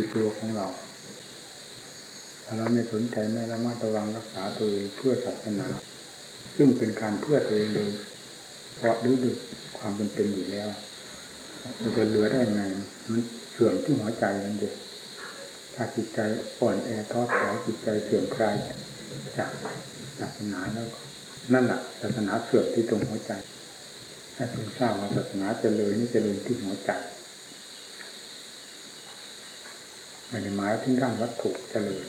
ีตัวของเราถ้าเราไม่สนใจไม่ระมัดระวังรักษาตัวเองเพื่อศาสนา ซึ่งเป็นการเพื่อตัวเองโดยเพราะดื้อความเป็นเป็นอยู่แล้วมันจะเหลือได้ไงมันเสื่อมที่หัวใจมันเด็กถ้าจิตใจอ่อนแอท้อถอยจิตใจเสื่อมคลายจากศาสนาแล้วนั่นแหละศาสนาเสื่อมที่ตรงหัวใจให้คุณทราบว่าศาสนาเจริญนี่เจริญที่หัวใจ ไม่ได้หมายถึงร่างวัตถุเจริญ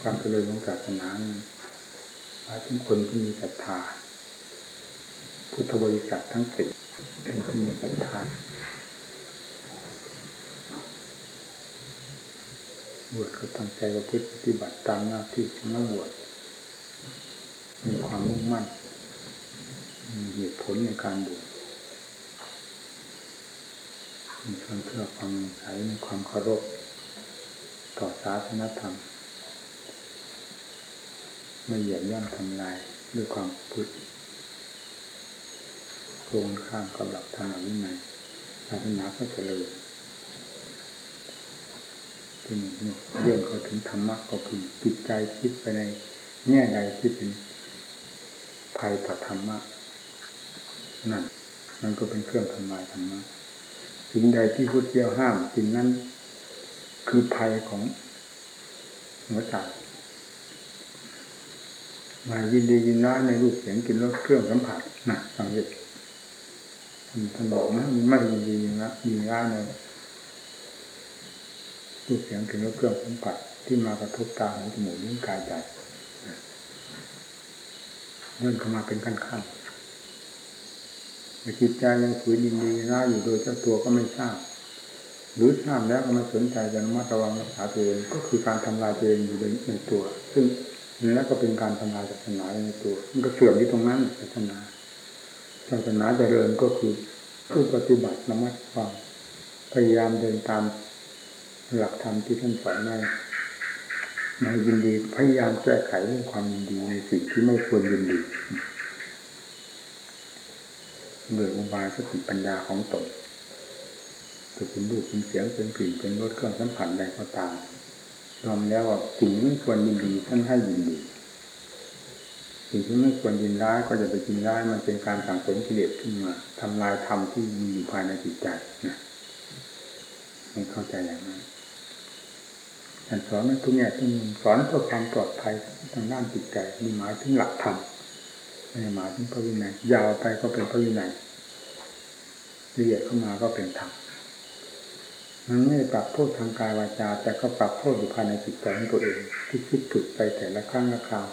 ความเจริญของศาสนาหมายถึงคนที่มีศรัทธาพุทธบริษัททั้งสี่เป็นคนมีศรัทธาบวชก็ตั้งใจประพฤติปฏิบัติตามหน้าที่ที่มาบวชมีความมุ่งมั่นมีเหตุผลในการบวช มีความเชื่อความใช้มีความเคารพต่อศาสนธรรม ไม่เหยียบย่ำทำลายด้วยความพุทธโครงข้ามกับหลักธรรมวินัยศาสนาก็เจริญที่นี่เรื่องเขาถึงธรรมะก็คือจิตใจคิดไปในแง่ใดที่เป็นภัยต่อธรรมะนั่นมันก็เป็นเครื่องทำลายธรรมะ สิ่งใดที่พุทธเจ้าห้ามสิ่งนั้น คือภัยของหัวใจมายินดียินร้ายในรูปเสียงกินรสเครื่องสัมผัสนะสังเกตท่านบอกนะไม่ยินดียินร้ายยินร้ายในรูปเสียงกินรสเครื่องสัมผัสที่มากระทบตาหูจมูกลิ้นกายใจเรื่องเข้ามาเป็นขั้นขั้น จิตใจยังฝืนยินดีร้ายอยู่โดยเจ้าตัวก็ไม่ทราบ หรือทราบแล้วก็ไม่สนใจจะระมัดระวังรักษาตัวเองก็คือการทำลายตัวเองอยู่ในตัว ซึ่งแล้วก็เป็นการทำลายศาสนาในตัว มันก็เสื่อมที่ตรงนั้นศาสนาศาสนาเจริญก็คือผู้ปฏิบัติระมัดระวังพยายามเดินตามหลักธรรมที่ท่านสอนในในยินดีพยายามแก้ไขเรื่องความยินดีในสิ่งที่ไม่ควรยินดี โดยอุบายสติปัญญาของตนจะเป็นรูปเป็นเสียงเป็นกลิ่นเป็นรสเครื่องสัมผัสใดก็ตามยอมแล้วว่าสิ่งไม่ควรยินดีท่านให้ยินดีสิ่งที่ไม่ควรยินร้ายก็จะไปยินร้ายมันเป็นการสั่งสมกิเลสขึ้นมาทำลายธรรมที่มีอยู่ภายในจิตใจนะให้เข้าใจอย่างนั้นท่านสอนทุกแง่ทุกมุมสอนเพื่อความปลอดภัยทางด้านจิตใจมีหมายถึงหลักธรรม หมายถึงพระวินัยยาวไปก็เป็นพระวินัยละเอียดเข้ามาก็เป็นธรรมมันไม่ปรับโทษทางกายวาจา แต่ก็ปรับโทษอยู่ภายในจิตใจของตัวเอง ที่คิดถูกไปแต่ละครั้งละคราว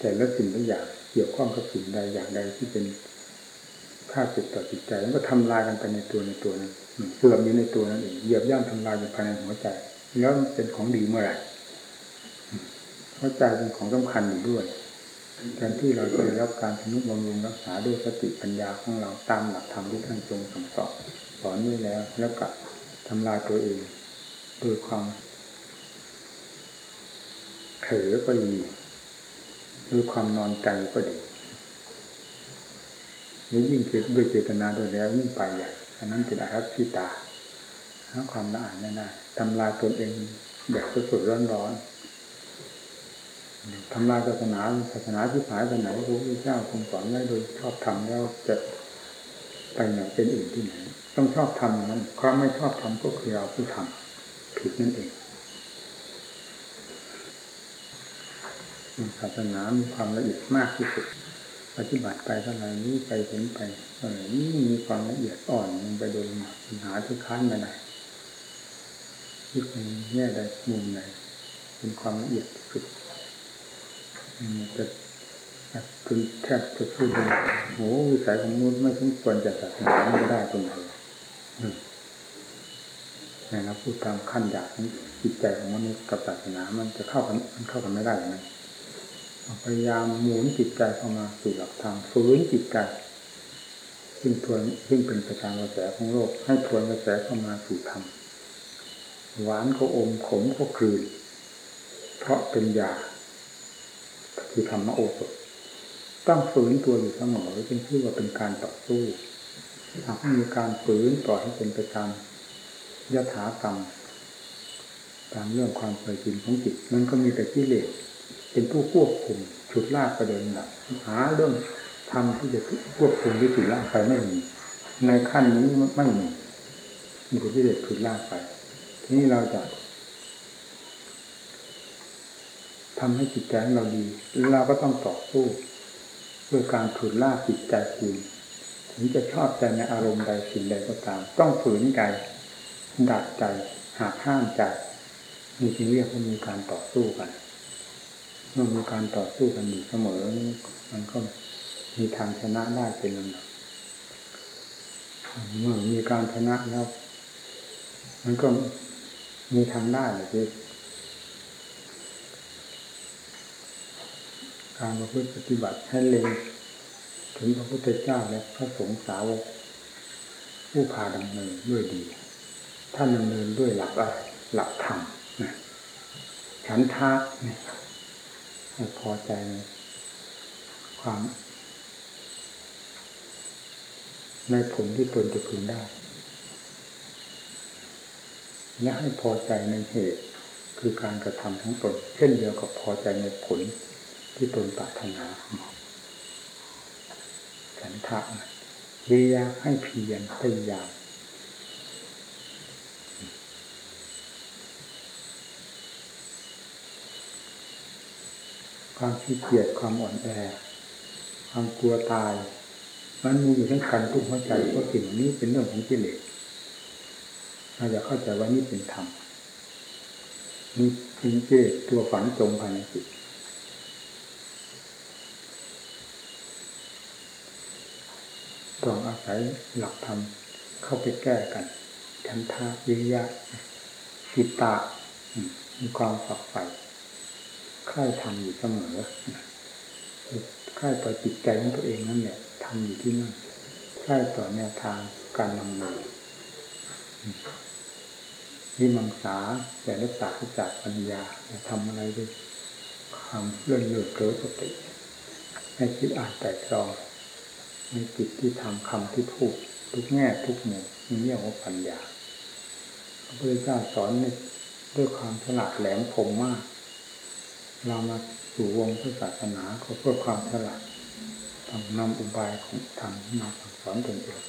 แต่ละสิ่งละอย่างเกี่ยวข้องกับสิ่งใดอย่างใดที่เป็นค่าจิตต่อจิตใจมันก็ทำลายกันไปในตัวในตัวนั้นเสื่อมอยู่ในตัวนั้นเองเหยียบย่ำทำลายอยู่ภายในหัวใจ แล้วเป็นของดีเมื่อไหร่หัวใจเป็นของสำคัญอยู่ด้วย แทนที่เราจะได้รับการทนุบำรุงรักษาด้วยสติปัญญาของเราตามหลักธรรมที่ท่านทรงสั่งสอนสอนนี้แล้ว แล้วก็ทำลายตัวเองด้วยความเผลอก็ดีด้วยความนอนใจก็ดีหรือยิ่งเกิดด้วยเจตนาโดยแล้วยิ่งไปใหญ่อันนั้นเป็นอารัชิตาหาความละอายไม่ได้ทำลายตนเองแบบสดๆร้อนๆ ทำลายศาสนาศาสนาที่หายไปไหนพระพุทธเจ้าคงสอนไว้โดยชอบทำแล้วจะไปไหนเป็นอื่นที่ไหนต้องชอบทำนั้นความไม่ชอบทำก็คือเราผู้ทำผิดนั่นเองศาสนามีความละเอียดมากที่สุด ปฏิบัติไปเท่าไหร่นี้ไปเห็นไปเท่าไหร่นี้มีความละเอียดอ่อนลงไปโดยปัญหาที่ค้านมาไหนยึดในแง่ใดมุมไหนเป็นความละเอียด จะคือแทบจะพูดเลยโอ้วิสัยของมนุษย์ไม่สมควรจะศาสนาไม่ได้ตรงไหนนี่นะพูดตามขั้นอยากของจิตใจของมนุษย์กับศาสนา มันจะเข้ากันมันเข้ากันไม่ได้อย่างนั้นพยายามหมุนจิตใจเข้ามาสู่หลักธรรมฝืนจิตใจซึ่งทวนซึ่งเป็นประการกระแสของโลก ให้ทวนกระแสเข้ามาสู่ธรรมหวานก็อมขมก็คืนเพราะเป็นยา คือธรรมโอสถต้องฝืนตัวอยู่เสมอจึงชื่อว่าเป็นการต่อสู้หากมีการฝืนต่อให้เป็นไปตามยถากรรมตามเรื่องความเคยชินของจิตมันก็มีแต่กิเลสเป็นผู้ควบคุมฉุดลากประเด็นหลักหาเรื่องทำที่จะควบคุมที่ฉุดลากไปไม่มีในขั้นนี้ไม่มีมีแต่กิเลสฉุดลากไป ทีนี้เราจะ ทำให้จิตใจเราดีเราก็ต้องต่อสู้ด้วยการถุนล่าจิตใจคุณถึงจะชอบใจในอารมณ์ใดสิ่งใดก็ตาม ต้องฝืนใจดัดใจหากห้ามใจมีที่เรียกว่ามีการต่อสู้กันเมื่อมีการต่อสู้กันอยู่เสมอ มันก็มีทางชนะได้เป็นลำดับเมื่อมีการชนะแล้ว มันก็มีทางได้เลย การประพฤติปฏิบัติให้เล็งถึงพระพุทธเจ้าและพระสงฆ์สาวกผู้พาดำเนินด้วยดี ท่านดำเนินด้วยหลักอะไรหลักธรรมฉันทะนี่ให้พอใจในความ ในผลที่ตนจะพึงได้ และให้พอใจในเหตุคือการกระทำทั้งตนเช่นเดียวกับพอใจในผล ที่ตนปรารถนาฉันทะวิยาให้เพียรพยายามความขี้เกียจความอ่อนแอความกลัวตาย มันมีอยู่ทั้งกันทุกหัวใจเพราะสิ่งนี้เป็นเรื่องของกิเลสเราจะเข้าใจว่านี่เป็นธรรมนี่เป็นกิเลสตัวฝังจมภายในจิต ต้องอาศัยหลักธรรมเข้าไปแก้กันฉันทาวิริยะกิตตามีความฝักใฝ่ค่ายทำอยู่เสมอค่ายต่อจิตใจของตัวเองนั่นแหละทำอยู่ที่นั่นค่ายต่อแนวทางการนำเนินวิมังสาแต่รักษาจากปัญญาจะทำอะไรด้วยความเลื่อนเลือดเกิดสติให้คิดอ่านแต่ตรอง ในจิตที่ทำคำที่พูด ทุกแง่ทุกมุมมีเรียกว่าปัญญาพระพุทธเจ้าสอนด้วยความฉลาดแหลมคมมาก เรามาสู่วงพุทธศาสนาก็เพื่อความฉลาดต้องนำอุบายของธรรมมาสอนตนเอง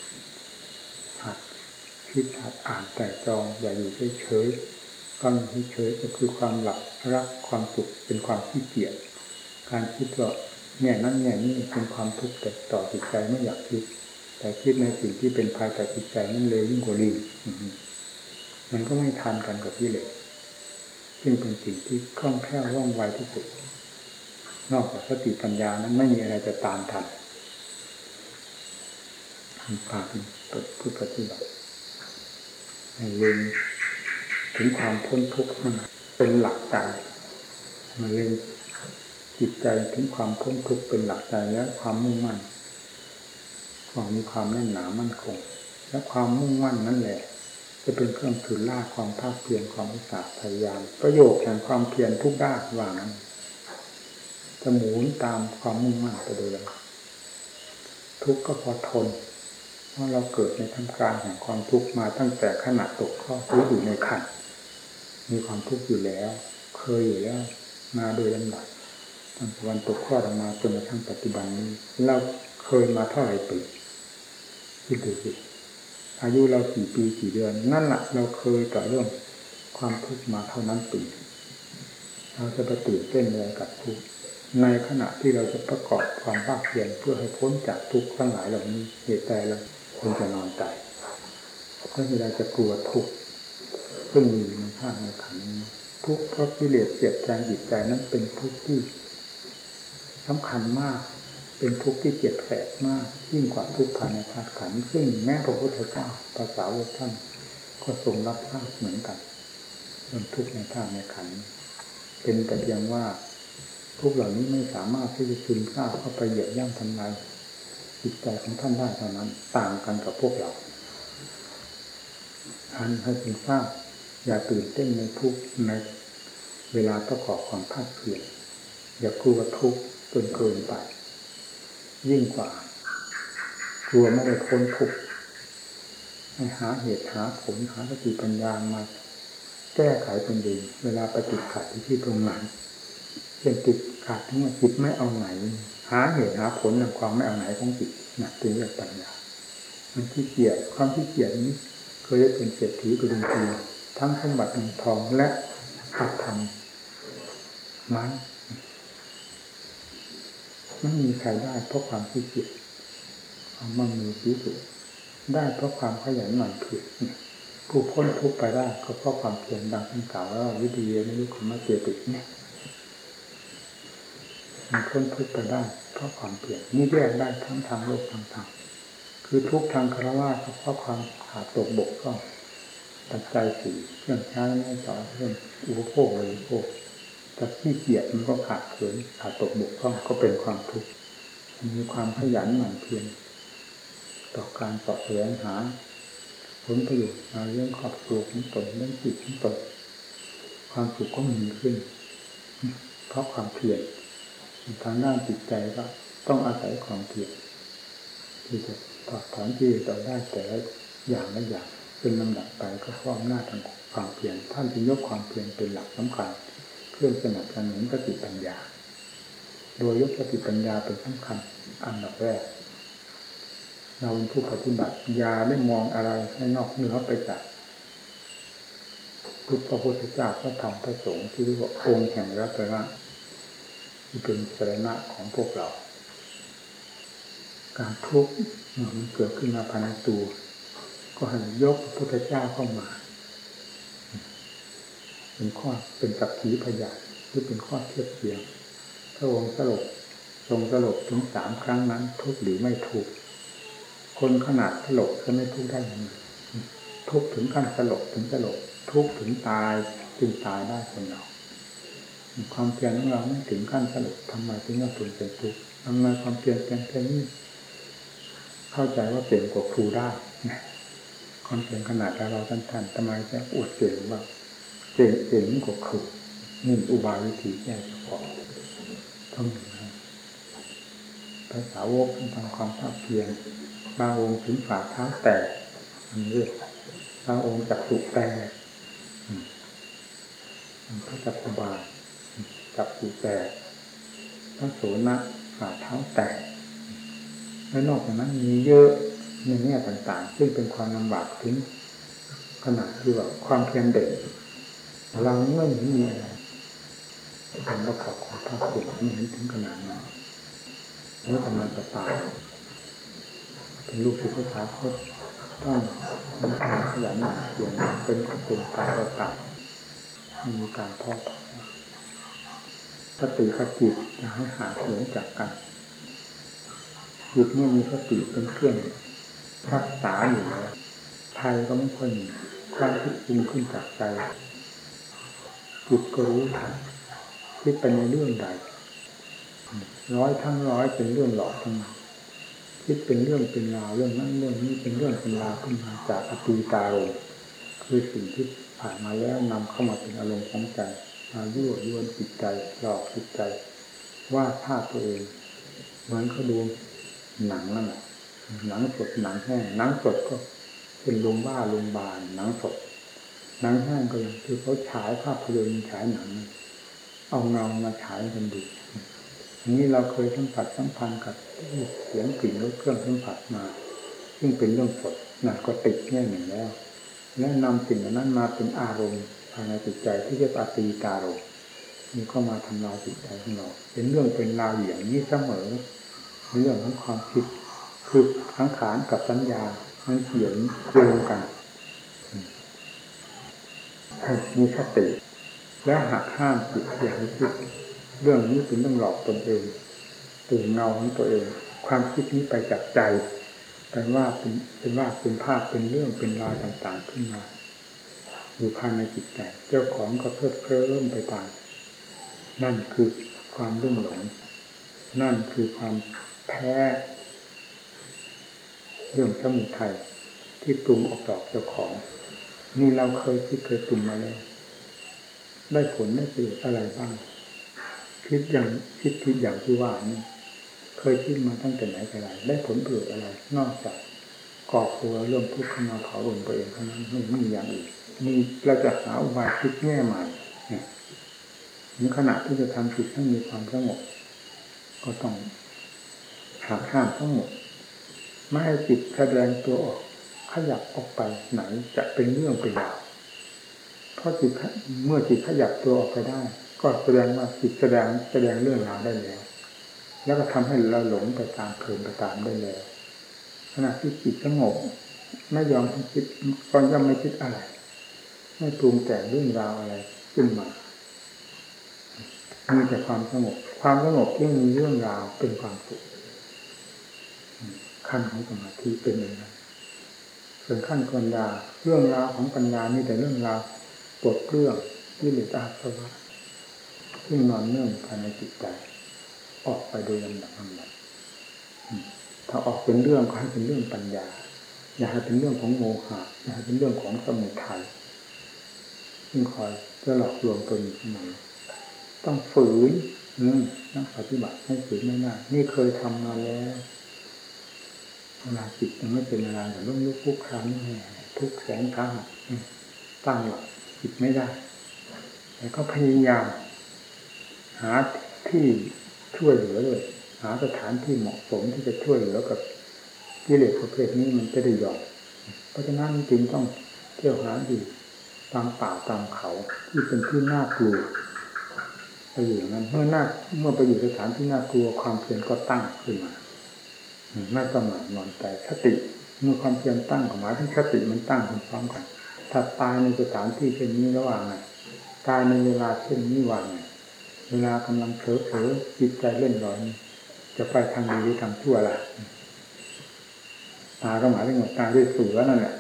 หัดคิดหัดอ่านแต่จองอย่าอยู่เฉยๆความเฉยก็คือความหลับรักความสุขเป็นความขี้เกียจการคิดว่า แง่นั้นแง่นี้เป็นความทุกข์แต่ต่อจิตใจไม่อยากคิด แต่คิดในสิ่งที่เป็นภายแต่จิตใจนั่นเลยยิ่งกว่าลิงมันก็ไม่ทันกันกับที่เลยซึ่งเป็นสิ่งที่คล่องแคล่วว่องไวที่สุด นอกจากสติปัญญานั้นไม่มีอะไรจะตามทันพาเป็นผู้ปฏิบัติให้เล็งถึงความพ้นทุกข์มันเป็นหลักใจมาเล็ง จิตใจถึงความพ้นทุกข์เป็นหลักใจและความมุ่งมั่นความมีความแน่นหนามั่นคง และความมุ่งมั่นนั่นแหละ จะเป็นเครื่องถือล่าความภาคเพียรความอุตสาห์พยายาม ประโยชน์แห่งความเพียรทุกด้านว่านั้นจะหมุนตามความมุ่งมั่นไปโดยลทุกข์ก็พอทนเพราะเราเกิดในท่ามกลางแห่งความทุกข์มาตั้งแต่ขณะตกข้อหรืออยู่ในขันมีความทุกข์อยู่แล้ว เคยอยู่แล้ว มาโดยลำดับ ตั้งแต่วันตกข้อออกมาจนกระทั่งปัจจุบันนี้เราเคยมาเท่าไหร่ปีคิดดูสิอายุเรากี่ปีกี่เดือน นั่นแหละเราเคยต่อเรื่องความทุกข์มาเท่านั้นปีเราจะไปตื่นเต้นอะไรกับทุกข์ในขณะที่เราจะประกอบความภาคเพียรเพื่อให้พ้นจากทุกข์ทั้งหลายเหล่านี้เหตุใดเราควรจะนอนใจเพราะเวลาจะกลัวทุกข์ซึ่งมีในภาคในขันทุกข์เพราะกิเลสเสียดแทงจิตใจนั้นเป็นทุกข์ที่ สำคัญมาก เป็นทุกข์ที่เจ็บแสบมาก ยิ่งกว่าทุกข์ภายในธาตุขันธ์ซึ่งแม้พระพุทธเจ้าภาษาวกท่านก็ทรงรับทราบเหมือนกันเรื่องทุกข์ในธาตุในขันธ์เป็นแต่เพียงว่าทุกเหล่านี้ไม่สามารถที่จะซึมซาบเข้าไปเหยียบย่ำทำลายจิตใจของท่านได้เท่านั้น ต่างกันกับพวกเราท่านให้ซึมซาบอย่าตื่นเต้นในทุกในเวลาประกอบความภาคเพียรอย่ากลัวทุกข์ จนเกินไป ยิ่งกว่า กลัวไม่ได้พ้นทุกข์ให้หาเหตุหาผลหาสติปัญญามา แก้ไขตนเองเวลาไปติดขัดที่ตรงไหนเช่นติดขัดที่ว่าจิตไม่เอาไหน หาเหตุหาผลในความไม่เอาไหนของจิตนักเป็นเรื่องปัญญามันขี้เกียจความขี้เกียจนี้ เคยได้เป็นเศรษฐีกระดุมทีทั้งสมบัติเงินทองและขัดทำมัน ไม่มีใครได้เพราะความขี้เกียจความมั่งมีสีสุดได้เพราะความขยันหมั่นเพียรผู้พ้นทุกข์ไปได้ก็เพราะความเพียรดังที่กล่าวว่าวิธีเไม่รู้คำว่าเจติเนี่ยมันพ้นทุกข์ไปได้เพราะความเพียรนี่แยกได้ทั้งทางโลกทางธรรมคือทุกทางคารวะเพราะความขาดตกบกพร่องปัจจัยสี่เครื่องใช้ไม่ต่อเรื่องอุปโภคบริโภค แต่ที่เกียจมันก็ขาดเขินขาดตกบกพร่องก็เป็นความทุกข์มีความขยันหมั่นเพียรต่อการสอบแสวงหาผลประโยชน์มาเรื่องครอบครัวของตนเรื่องจิตของตนความสุขก็มีขึ้น เพราะความเพียรทางด้านจิตใจก็ต้องอาศัยความเพียรที่จะถอดถอนที่ต่อได้แต่ละอย่างละอย่างเป็นลำดับไปก็เพราะอำนาทางความเพียรท่านจึงยกความเพียรเป็นหลักสำคัญ เครื่องสนับสนุนสติปัญญา โดยยกสติปัญญาเป็นสำคัญอันดับแรก เราเป็นผู้ปฏิบัติยาได้มองอะไรให้นอกเหนือไปจากพุทธพระพุทธเจ้าพระธรรมพระสงฆ์ที่เรียกว่าองค์แห่งรัตนะที่เป็นสรณะของพวกเรา การทุกข์มันเกิดขึ้นมาภายในตัวก็ให้ยกพระพุทธเจ้าเข้ามา เป็นข้อเป็นสักขีพยานหรือเป็นข้อเทียบเทียงพระองค์สลบทรงสลบถึงสามครั้งนั้น ทุกหรือไม่ทุกคนขนาดสลบจะไม่ทุกได้ยังไงทุกถึงขั้นสลบถึงสลบทุกถึงตายจึงตายได้คนเราความเพียรของเราไม่ถึงขั้นสลบทำไมถึงว่าถึงเป็นทุกข์ทำไมความเพียรเป็นแค่นี้เข้าใจว่าเก่งกว่าครูได้ความเพียรขนาดเราท่านท่านทำไมจะอวดเก่งว่า เก่งเก่งกว่าครูนี่อุบายวิธีแก้เฉพาะต้องภาษาวกทำความภาคเพียรบางองค์ถึงฝ่าเท้าแตกอันนี้บางองค์จับสุแตกพระจักรบาลจับสุแตกพระโสนะฝ่าเท้าแตกและนอกจากนั้นมีเยอะในแง่ต่างๆ ซึ่งเป็นความลำบากถึงขนาดที่ว่าความเพียรเด็ก เราไม่เห็นมีอะไรเป็นประกอบของภาคเพียรไม่เห็นถึงขนาดนั้นแล้วกำลังจะตายเป็นลูกศิษย์พระสาคตต้องมีความขยันหมั่นเพียรเป็นเป็นการประกาศมีการทอดสติกับจิตจะให้หาเหนือจากกันจิตเมื่อมีสติเป็นเครื่องรักษาอยู่แล้วภัยก็ไม่ค่อยมีความคิดปรุงขึ้นจากใจ จิตก็รู้ทันคิดไปในเรื่องใด ร้อยทั้งร้อยเป็นเรื่องหลอกทั้งนั้นคิดเป็นเรื่องเป็นราวเรื่องนั้นเรื่องนี้เป็นเรื่องเป็นราวขึ้นมาจากอตีตาโรคือสิ่งที่ผ่านมาแล้วนำเข้ามาเป็นอารมณ์ของใจมายั่วยวนจิตใจหลอกจิตใจว่าภาพตัวเองเหมือนเขาดูหนังนั่นแหละหนังสดหนังแห้งหนังสดก็เป็นลงบ้าลงบานหนังสด หนังแห้งก็อย่างคือเขาฉายภาพยนตร์ฉายหนัง เอาเงามาฉายกันดูนี้เราเคยสัมผัสสัมพันธ์กับเสียงกลิ่นรสเครื่องสัมผัสมา ซึ่งเป็นเรื่องสดนั่นก็ติดแง่หนึ่งแล้ว และนำสิ่งนั้นมาเป็นอารมณ์ภายในจิตใจที่เรียกอาตีตารมนี่ก็มาทำลายจิตใจของเราเป็นเรื่องเป็นราวอย่างนี้เสมอเรื่องของความคิดคือทั้งขานกับสัญญามันเขียนโยงกัน ให้มีสติ และหักห้ามจิตอย่างนี้คิดเรื่องนี้เป็นเรื่องหลอกตนเองตื่นเงาของตัวเอง ความคิดนี้ไปจากใจแปลว่าเป็นเป็นว่าเป็นภาพเป็นเรื่องเป็นราวต่างๆขึ้นมา อยู่ภายในจิตใจเจ้าของก็เพิ่มเพิ่มไปตามนั่นคือความรุ่งหลง นั่นคือความแพ้เรื่องสมุทัยที่ปรุงออกดอกเจ้าของ นี่เราเคยคิดเคยปรุงมาแล้ว ได้ผลได้ประโยชน์อะไรบ้าง คิดอย่างคิดคิดอย่างที่ว่านี่เคยคิดมาตั้งแต่ไหนแต่ไรได้ผลประโยชน์อะไร นอกจากก่อครัวเริ่มทุกข์ขึ้นมาเผาลนตัวเองเท่านั้นไม่มีอย่างอื่นมีเราจะหาอุบายคิดแง่ใหม่ในขณะที่จะทำจิตให้มีความสงบก็ต้องหักห้ามทั้งหมด ไม่ให้จิตแสดงตัวออก ขยับออกไปไหนจะเป็นเรื่องเป็นราวเพราะจิตเมื่อจิตขยับตัวออกไปได้ ก็แสดงว่าจิตแสดงแสดงเรื่องราวได้แล้ว แล้วก็ทำให้เราหลงไปตามเพลินไปตามได้แล้วขณะที่จิตสงบไม่ยอมคิดก็ย่อมไม่คิดอะไรไม่ปรุงแต่งเรื่องราวอะไรขึ้นมามีแต่ความสงบ ความสงบที่มีเรื่องราวเป็นความสุขขั้นของสมาธิเป็นอย่างนั้น ส่วนขั้นปัญญาเรื่องราวของปัญญามีแต่เรื่องราวปวดเรื่องที่เหลืออาสวะซึ่งนอนเนื่องภายในจิตใจออกไปโดยลำดับลำดับถ้าออกเป็นเรื่องก็ให้เป็นเรื่องปัญญา อย่าให้เป็นเรื่องของโมหะอย่าให้เป็นเรื่องของสมุทัยซึ่งคอยจะหลอกลวงตัวอยู่เสมอต้องฝืนนักปฏิบัติให้ฝืนไม่ได้นี่เคยทำมาแล้ว เวลาจิตยังไม่เป็นอะไรแต่ล้มลุกคุกครั้งทุกแสนครั้งตั้งหลักจิตไม่ได้แต่ก็พยายามหาที่ช่วยเหลือเลยหาสถานที่เหมาะสมที่จะช่วยเหลือกับกิเลสประเภทนี้มันจะได้ยอมเพราะฉะนั้นจริงต้องเที่ยวหาดีตามป่าตามเขาที่เป็นที่น่ากลัวไปอยู่นั้นเมื่อน่าเมื่อไปอยู่สถานที่น่ากลัวความเพียรก็ตั้งขึ้นมา ไม่ประมาทนอนใจสติเมื่อความเพียรตั้งของหมายถึงสติมันตั้งพร้อมกันถ้าตายในสถานที่เช่นนี้ระหว่างไงตายในเวลาเช่นนี้วางไงเวลากำลังเผลอเผลอจิตใจเล่นลอยจะไปทางดีหรือทางชั่วล่ะตาก็หมายถึงตาด้วยเสือนั่นแหละ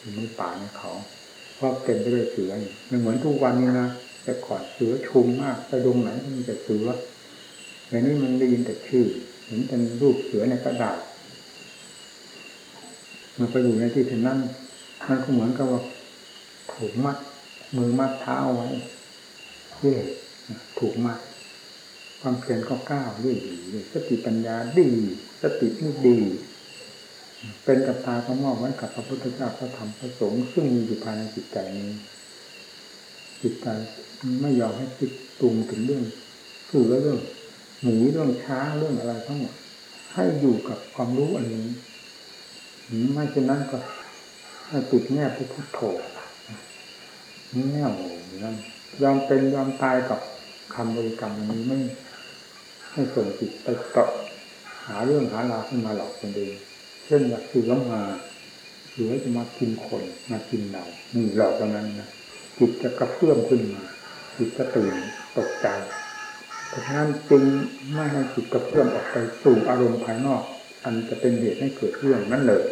อยู่ในป่าในเขาเพราะเป็นไปด้วยเสือมันเหมือนทุกวันนี้นะแต่ก่อนเสือชุมมากไปดงไหนมีแต่เสือแต่นี้มันได้ยินแต่ชื่อ เห็นเป็นรูปเสือในกระดาษมันไปอยู่ในที่เช่นนั้นมันก็เหมือนกับว่าถูกมัด มือมัดเท้าไว้เย่ถูกมัด ความเพียรก็ก้าวด้วยดีสติปัญญาดี สตินี่ดี เป็นกับตาก็มอบไว้กับพระพุทธเจ้าพระธรรมพระสงฆ์ซึ่งมีอยู่ภายในจิตใจนี้จิตใจไม่ยอมให้คิดตรุงถึงเรื่องคือเรื่อง หนีเรื่องช้าเรื่องอะไรทั้งหมดให้อยู่กับความรู้อันนี้ไม่เช่นนั้นก็ให้ติดแนบไปพุทโธนี่แน่วนั่นยอมเป็นยอมตายกับคำบริกรรมอันนี้ไม่ให้ส่งจิตไปเกาะหาเรื่องหาราวขึ้นมาหลอกคนเองเช่นอยากซื้อล้มาหรือจะมากินคนมากินเรานี่หลอกตรงนั้นนะจิตจะกระเพื่อมขึ้นมาจิตจะตื่นตกใจ เพราะฉะนั้นจึงไม่ให้จิตกระเพื่อมออกไปสู่อารมณ์ภายนอก อันจะเป็นเหตุให้เกิดเรื่องนั้นเลย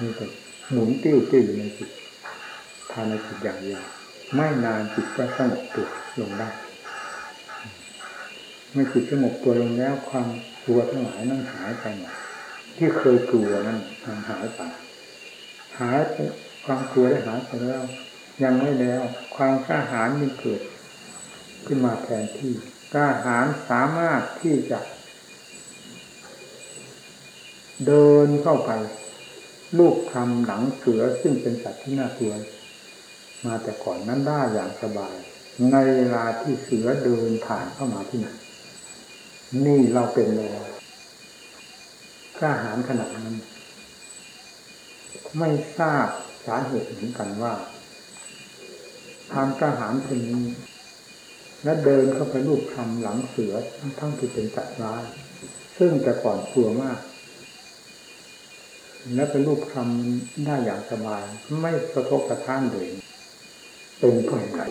นี่ก็หมุนติ้วติ้วอยู่ในจิตภายในจิตอย่างเดียวไม่นานจิตก็สงบตัวลงได้เมื่อจิตสงบตัวลงแล้วความกลัวทั้งหลายนั้นหายไปหมดที่เคยกลัวนั้นมันหายไปหายความกลัวได้หายไปแล้ว ยังไม่แล้ว ความกล้าหาญยังเกิด ขึ้นมาแทนที่กล้าหาญสามารถที่จะ เดินเข้าไป ลูกทำหลังเสือซึ่งเป็นสัตว์ที่น่ากลัวมาแต่ก่อนนั้นได้อย่างสบาย ในเวลาที่เสือเดินผ่านเข้ามาที่นั่นนี่เราเป็นเลยกล้าหาญขนาดนั้น ไม่ทราบสาเหตุเหมือนกันว่าทางกล้าหาญคนนี้ และเดินเข้าไปลูกทำหลังเสือทั้งทั้งที่เป็นสัตว์ร้าย ซึ่งแต่ก่อนกลัวมาก และเป็นรูปทำได้อย่างสบาย ไม่กระทบกระทั่งเลยเป็นเพราะอะไร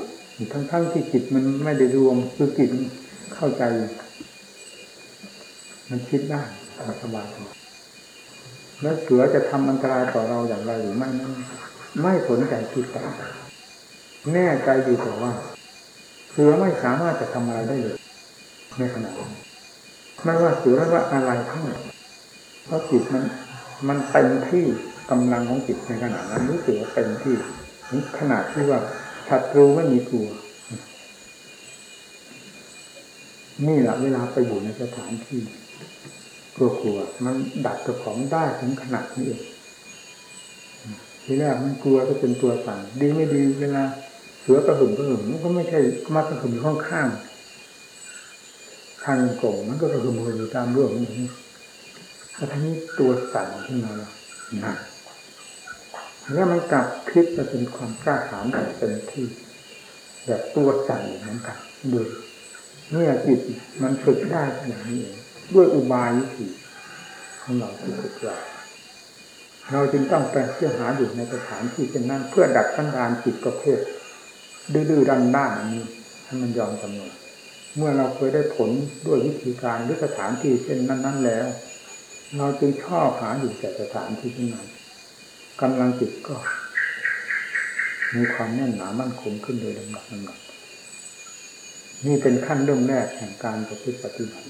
ทั้งที่จิตมันไม่ได้รวมคือจิตเข้าใจ มันคิดได้สบายแล้วเสือจะทำอันตรายต่อเราอย่างไรหรือไม่นั้นไม่สนใจคิดแต่แน่ใจอยู่แต่ว่า เสือไม่สามารถจะทำอะไรได้เลยในขณะนี้ไม่ว่าเสือไม่ว่าอะไรทั้งหมดเพราะจิตมันมันเต็มที่กำลังของจิตในขณะนั้นรู้สึกว่าเต็มที่ขนาดที่ว่าศัตรูไม่มีกลัว นี่แหละเวลาไปอยู่ในสถานที่กลัวกลัวมันดัดตัวของได้ถึงขนาดนี้เองทีแรกมันกลัวจะเป็นตัวสั่นดีไม่ดีเวลา เสือกระหึ่มกระหึ่มมันก็ไม่ใช่มากระหึ่มข้างข้างข้างกลงมันก็กระหึ่มอยู่ตามเรื่องนี้ถ้าทีนี้ตัวสั่นขึ้นมาแล้วนะแล้วมันกลับคลิปจะเป็นความกล้าหาญแบบเต็มที่แบบตัวสั่นเหมือนกันดูเมื่อจิตมันฝึกได้อย่างนี้เองด้วยอุบายวิธีของเราที่ฝึกเราเราจึงต้องไปเที่ยวหาอยู่ในสถานที่เช่นนั้น เพื่อดัดสันดานจิตประเภท ดื้อดันด้านนี้ให้มันยอมจำนวนเมื่อเราเคยได้ผลด้วยวิธีการหรือสถานที่เช่นนั้น ๆ แล้ว เราจึงชอบหาอยู่แต่สถานที่ที่นั้นกำลังจิตก็ มีความแน่นหนามั่นคงขึ้นโดยลำดับลำดับนี่เป็นขั้นเริ่มแรกแห่งการประพฤติปฏิบัติ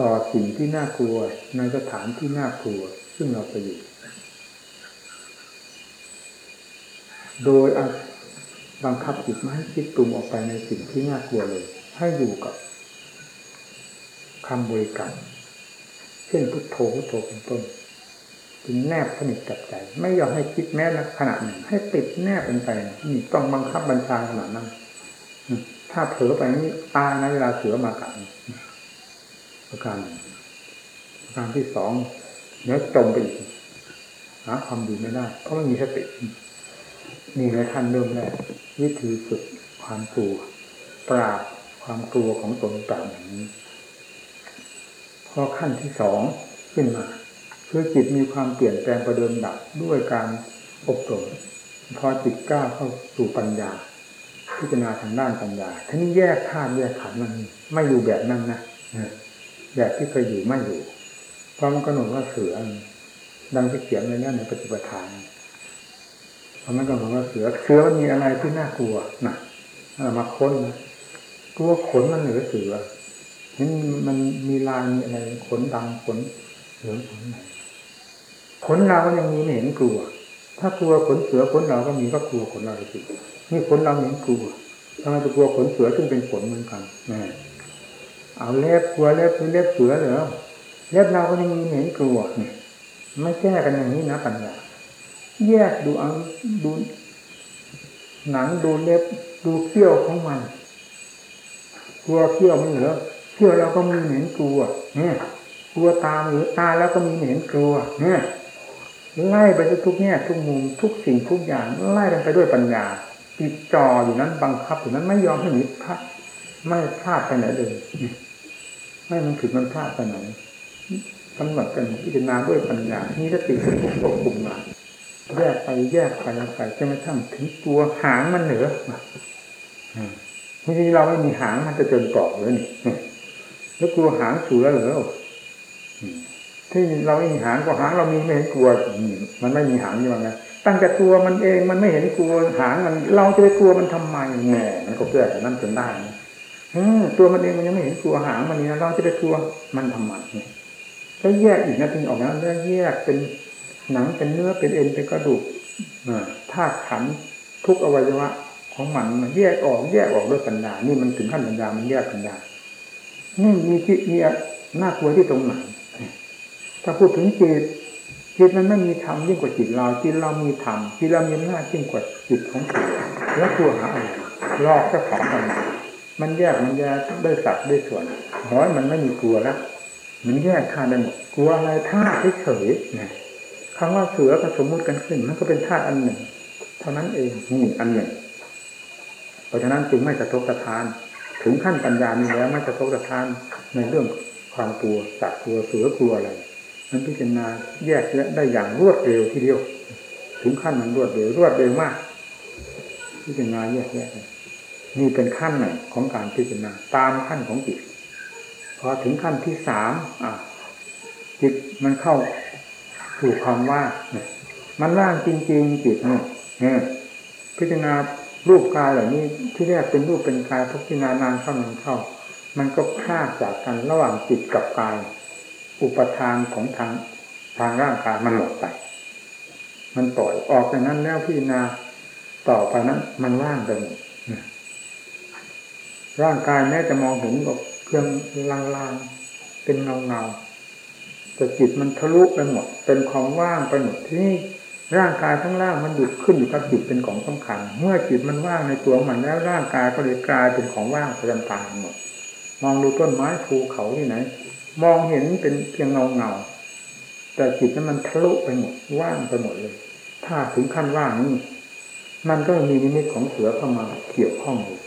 ต่อสิ่งที่น่ากลัวในสถานที่น่ากลัว ซึ่งเราไปอยู่ โดยบังคับจิตไม่ให้คิดปรุงออกไปในสิ่งที่น่ากลัวเลย ให้อยู่กับคำบริกรรมเช่นพุทโธพุทโธเป็นต้นจึงแนบสนิทกับใจ ไม่ยอมให้คิดแม้นขณะหนึ่ง ให้ติดแนบเป็นไปนี่ต้องบังคับบัญชาขนาดนั้นถ้าเผลอไปนี่ตายนะเวลาเสือมากัดประการประการที่สองเนื้อจมไปอีกหาความดีไม่ได้เพราะไม่มีสติ นี่ในขั้นเริ่มแรกวิธีฝึกความกลัว ปราบความกลัวของตนต่างอย่างนี้ พอขั้นที่สองขึ้นมาคือจิตมีความเปลี่ยนแปลงประเดิมดับด้วยการอบรมพอจิตกล้าเข้าสู่ปัญญา พิจารณาทางด้านปัญญาท่านี้แยกธาตุแยกขันธ์มันไม่อยู่แบบนั้นนะแบบที่เคยอยู่ไม่อยู่เพราะมันกำหนดว่าเสือดังที่เขียนในนี้ในปฏิปทานเพราะ มันกำหนดว่าเสือเสือมันมีอะไรที่น่ากลัวนะมาค้นนะตัวขนมันเหนือเสือเห็นมันมีลายมีอะไรขนดำขนเหลืองขนไหนขนเราก็ยังมีไม่เห็นกลัว ถ้ากลัวขนเสือขนเราก็มีก็กลัวขนเราสินี่ขนเราเห็นกลัวทำไมจะกลัวขนเสือซึ่งเป็นขนเหมือนกันนะเอาเล็บกลัวเล็บเล็บเสือเหรอเล็บเราก็ยังมีเห็นกลัวเนี่ยไม่แก้กันอย่างนี้นะปัญญา แยกดูเอาดูหนังดูเล็บดูเขี้ยวของมันกลัวเขี้ยวมันเหรอเขี้ยวเราก็มีเหม็นกลัวเนี่ยกลัวตาหรือตาแล้วก็มีเหม็นกลัวเนี่ยไล่ไปทุกแง่ทุกมุมทุกสิ่งทุกอย่างไล่ไปด้วยปัญญาติดจออยู่นั้นบังคับอยู่นั้นไม่ยอมให้หนีพลาดไม่พลาดไปไหนเลยไม่มันผิดมันพลาดไปไหนกำหนดกันพิจารณาด้วยปัญญานี่สติสติควบคุมมา แยกไปแยกไปไปจนกระทั่งถึงตัวหางมันเหนือทีนี้เราไม่มีหางมันจะจนเกาะเลยนี่แล้วกลัวหางเสือเหรอที่เราไม่มีหางก็หางเรามีไม่เห็นกลัวมันไม่มีหางยังไงตั้งแต่ตัวมันเองมันไม่เห็นกลัวหางมันเราจะไปกลัวมันทำไมแหมมันก็เพื่อแต่นั่นจนได้ตัวมันเองมันยังไม่เห็นกลัวหางมันนี่นะเราจะไปกลัวมันทำไมเนี่ยถ้าแยกอีกนะถึงออกนั้นแล้วแยกเป็น หนังเป็นเนื้อเป็นเอ็นเป็นกระดูกธาตุขันทุกอวัยวะของมันมันแยกออกแยกออกด้วยปัญญา นี่มันถึงขั้นปัญญา มันแยกปัญญา นี่มีที่มีน่ากลัวที่ตรงไหนถ้าพูดถึงจิตจิตมันไม่มีธรรมยิ่งกว่าจิตเราจิตเรามีธรรมจิตเรามีหน้ายิ่งกว่าจิตของจิตแล้วกลัวหาอะไรลอกเจ้าของมันมันแยกมันแยกได้สัดได้ส่วนหอยมันไม่มีกลัวแล้วมันแยกธาตุได้หมดกลัวอะไรธาตุเฉยๆนะ คำว่าเสือก็สมมุติกันขึ้น มันก็เป็นธาตุอันหนึ่ง เท่านั้นเองนี่อันหนึ่ง เพราะฉะนั้นจึงไม่จะทกะทาน ถึงขั้นปัญญานี้แล้วไม่จะทกะทานในเรื่องความกลัวสัตว์กลัวเสือกลัวอะไรมันพิจารณาแยกแยะได้อย่างรวดเร็วทีเดียว ถึงขั้นมันรวดเร็วรวดเร็วมากพิจารณาแยกแยะนี่เป็นขั้นหนึ่งของการพิจารณาตามขั้นของจิตพอถึงขั้นที่สามจิตมันเข้า สู่ความว่างมันว่างจริง ๆ จิตเนี่ยพิจารณารูปกายเหล่านี้ที่แรกเป็นรูปเป็นกายพิจารณานานเข้านานเข้า มันก็พลาดจากกันระหว่างจิตกับกาย อุปทานของทางทางร่างกายมันหมดไป มันปล่อยออกจากนั้นแล้วพิจารณาต่อไปนั้น มันว่างไปหมดร่างกายแม้จะมองเห็นแบบเพียงลางๆเป็นเงาเงา แต่จิตมันทะลุไปหมด เป็นความว่างไปหมดที่นี่ร่างกายทั้งร่างมันหยุดขึ้นอยู่กับจิตเป็นของสำคัญ เมื่อจิตมันว่างในตัวมันแล้วร่างกายก็เลยกลายเป็นของว่างไปตามๆหมด มองดูต้นไม้ภูเขาที่ไหน มองเห็นเป็นเพียงเงาเงาแต่จิตนั้นมันทะลุไปหมดว่างไปหมดเลย ถ้าถึงขั้นว่างนี่มันก็มีนิมิตของเสือเข้ามาเกี่ยวข้องอยู่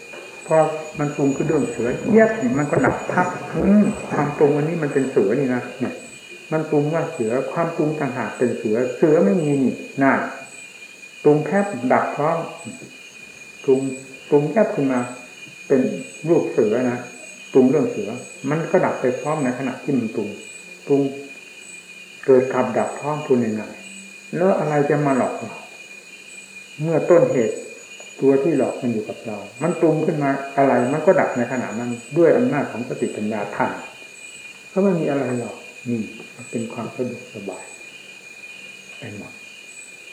พอมันปรุงขึ้นเรื่องเสือเยียบมันก็ดับพับความปรุงอันนี้มันเป็นเสือนี่นะเนี่ย มันปรุงว่าเสือความปรุงต่างหากเป็นเสือเสือไม่มีนี่น่าปรุงแคบดับพร้อมปรุงปรุงแคบขึ้นมา เป็นรูปเสือนะปรุงเรื่องเสือ มันก็ดับไปพร้อมในขณะที่มันปรุงปรุงเกิดขับดับพร้อมพูนยังไงแล้วอะไรจะมาหลอกเราเมื่อต้นเหตุตัวที่หลอกมันอยู่กับเรา มันปรุงขึ้นมาอะไรมันก็ดับในขณะนั้นด้วยอำนาจของสติปัญญาทันเพราะไม่มีอะไรหรอกนี่ เป็นความสะดวกสบายไปหมด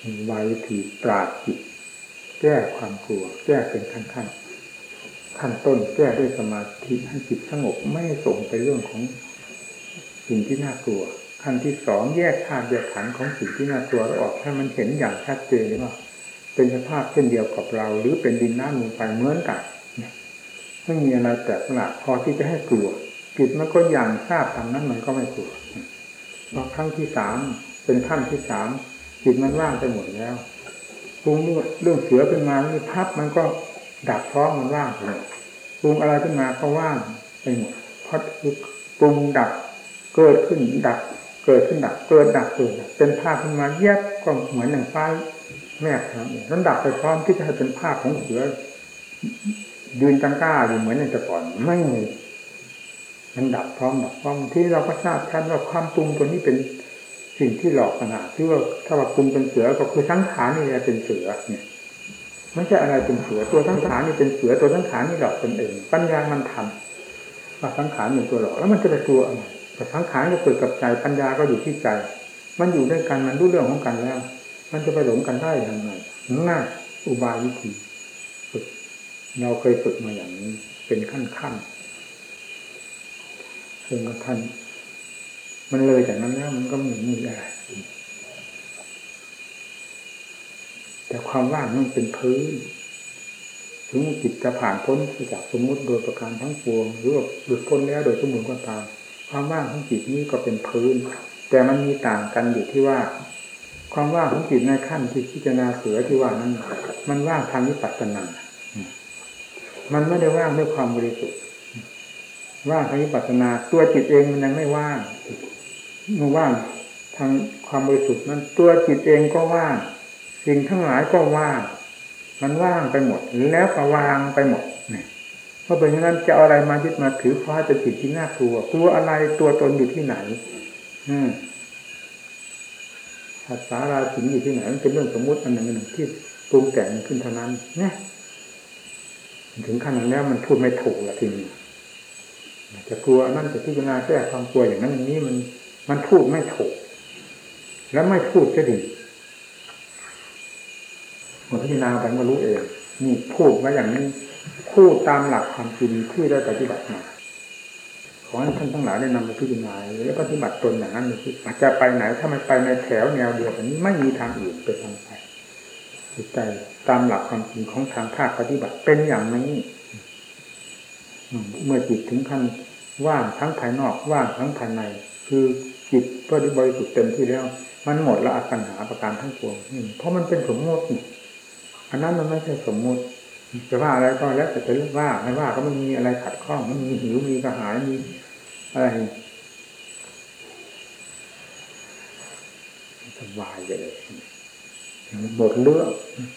มีวายวิธีปราจิต แก้ความกลัว แก้เป็นขั้นขั้นขั้นต้นแก้ด้วยสมาธิให้จิตสงบไม่ส่งไปเรื่องของสิ่งที่น่ากลัว ขั้นที่สองแยกธาตุแยกขันของสิ่งที่น่ากลัวออกให้มันเห็นอย่างชัดเจนว่าเป็นสภาพเช่นเดียวกับเรา หรือเป็นดินน้ำลมไฟเหมือนกันไม่มีอะไรแปลกประหลาดพอที่จะให้กลัวจิตมันก็อย่างทราบทำนั้นมันก็ไม่กลัว พอครั้งที่สามเป็นขั้นที่สามจิตมันว่างไปหมดแล้วปรุงเรื่องเสือขึ้นมานี่พับมันก็ดับพร้อมมันว่างไปหมดปรุงอะไรขึ้นมาก็ว่างไปหมดเพราะปรุงดับเกิดขึ้นดับ เกิดขึ้นดับเกิดดับเกิดเป็นภาพขึ้นมาแยบก็เหมือนหนังไฟแม่ครับนั้นดับไปพร้อมที่จะให้เป็นภาพของเสือยืนจังก้าอยู่เหมือนในแต่ก่อนไม่มี มันดับพร้อมดับพร้อมที่เราก็ทราบชัดว่าความปรุงตัวนี้เป็นสิ่งที่หลอกขนาดที่ว่าถ้าว่าปรุงเป็นเสือก็คือทั้งขานี่แหละเป็นเสือเนี่ยไม่ใช่อะไรเป็นเสือตัวทั้งขานี่เป็นเสือตัวทั้งขานี่หลอกตนเองปัญญามันทำว่าทั้งขาเป็นตัวหลอกแล้วมันจะไปตัวอะไรแต่ทั้งขาจะเกิดกับใจปัญญาก็อยู่ที่ใจ มันอยู่ด้วยกันมันรู้เรื่องของกันแล้ว มันจะไปหลงกันได้ยังไงง่ายอุบายวิธีฝึกเราเคยฝึกมาอย่างนี้เป็นขั้นขั้น นกระทั่งมันเลยจากนั้นแล้วมันก็ไม่มีอะไรแต่ความว่างมันเป็นพื้นถึงจิตจะผ่านพ้นจากสมมติโดยประการทั้งปวง หรือว่าหลุดพ้นแล้วโดยสมบูรณ์ก็ตามความว่างของจิตนี้ก็เป็นพื้น แต่มันมีต่างกันอยู่ที่ว่า ความว่างของจิตในขั้นที่พิจารณาเสือที่ว่านั้นมันว่างทางวิปัสสนา มันไม่ได้ว่างด้วยความบริสุทธิ์ ว่างทางวิปัสสนา ตัวจิตเองมันยังไม่ว่างมื่อว่างทางความบริสุทธิ์นั้นตัวจิตเองก็ว่างสิ่งทั้งหลายก็ว่างมันว่างไปหมด แล้วก็วางไปหมดเนี่ยเพราะเป็นอย่างนั้นจะอะไรมายึดมาถือเพราะจะจิตที่น่ากลัวตัวอะไรตัวตนอยู่ที่ไหน อืมภาษาราสิงอยู่ที่ไหนมันเป็นเรื่องสมมุติอันหนึ่งอันหนึ่งที่ปรุงแต่งขึ้นเท่านั้นเนี่ยถึงขั้นนั้นแล้วมันพูดไม่ถูกละทีนี้ จะกลัวนั่นจะพิจารณาแก้ความกลัวอย่างนั้นอย่างนี้มันมันพูดไม่ถูก แล้วไม่พูดจะดีมันพิจารณาไปก็รู้เองนี่พูดว่าอย่างนี้พูดตามหลักความจริงที่ได้ปฏิบัติมาขอให้ท่านทั้งหลายได้นำไปพิจารณาและปฏิบัติตนอย่างนั้นอาจจะไปไหน ถ้าไม่ไปในแถวแนวเดียวกันนี้ไม่มีทางอื่นเป็นทางไปจิตใจตามหลักความจริงของทางภาคปฏิบัติเป็นอย่างนี้ เมื่อจิตถึงขั้นว่างทั้งภายนอกว่างทั้งภายใน คือจิตก็ได้บริสุทธิ์เต็มที่แล้ว มันหมดละปัญหาประการทั้งปวงเพราะมันเป็นสมมติอันนั้นมันไม่ใช่สมมติจะว่าอะไรก็แล้วแต่จะเรื่องว่าไม่ว่าก็ไม่มีอะไรขัดข้องมันมีหิวมีกระหายมีอะไรสบายเลยหมดเรื่อง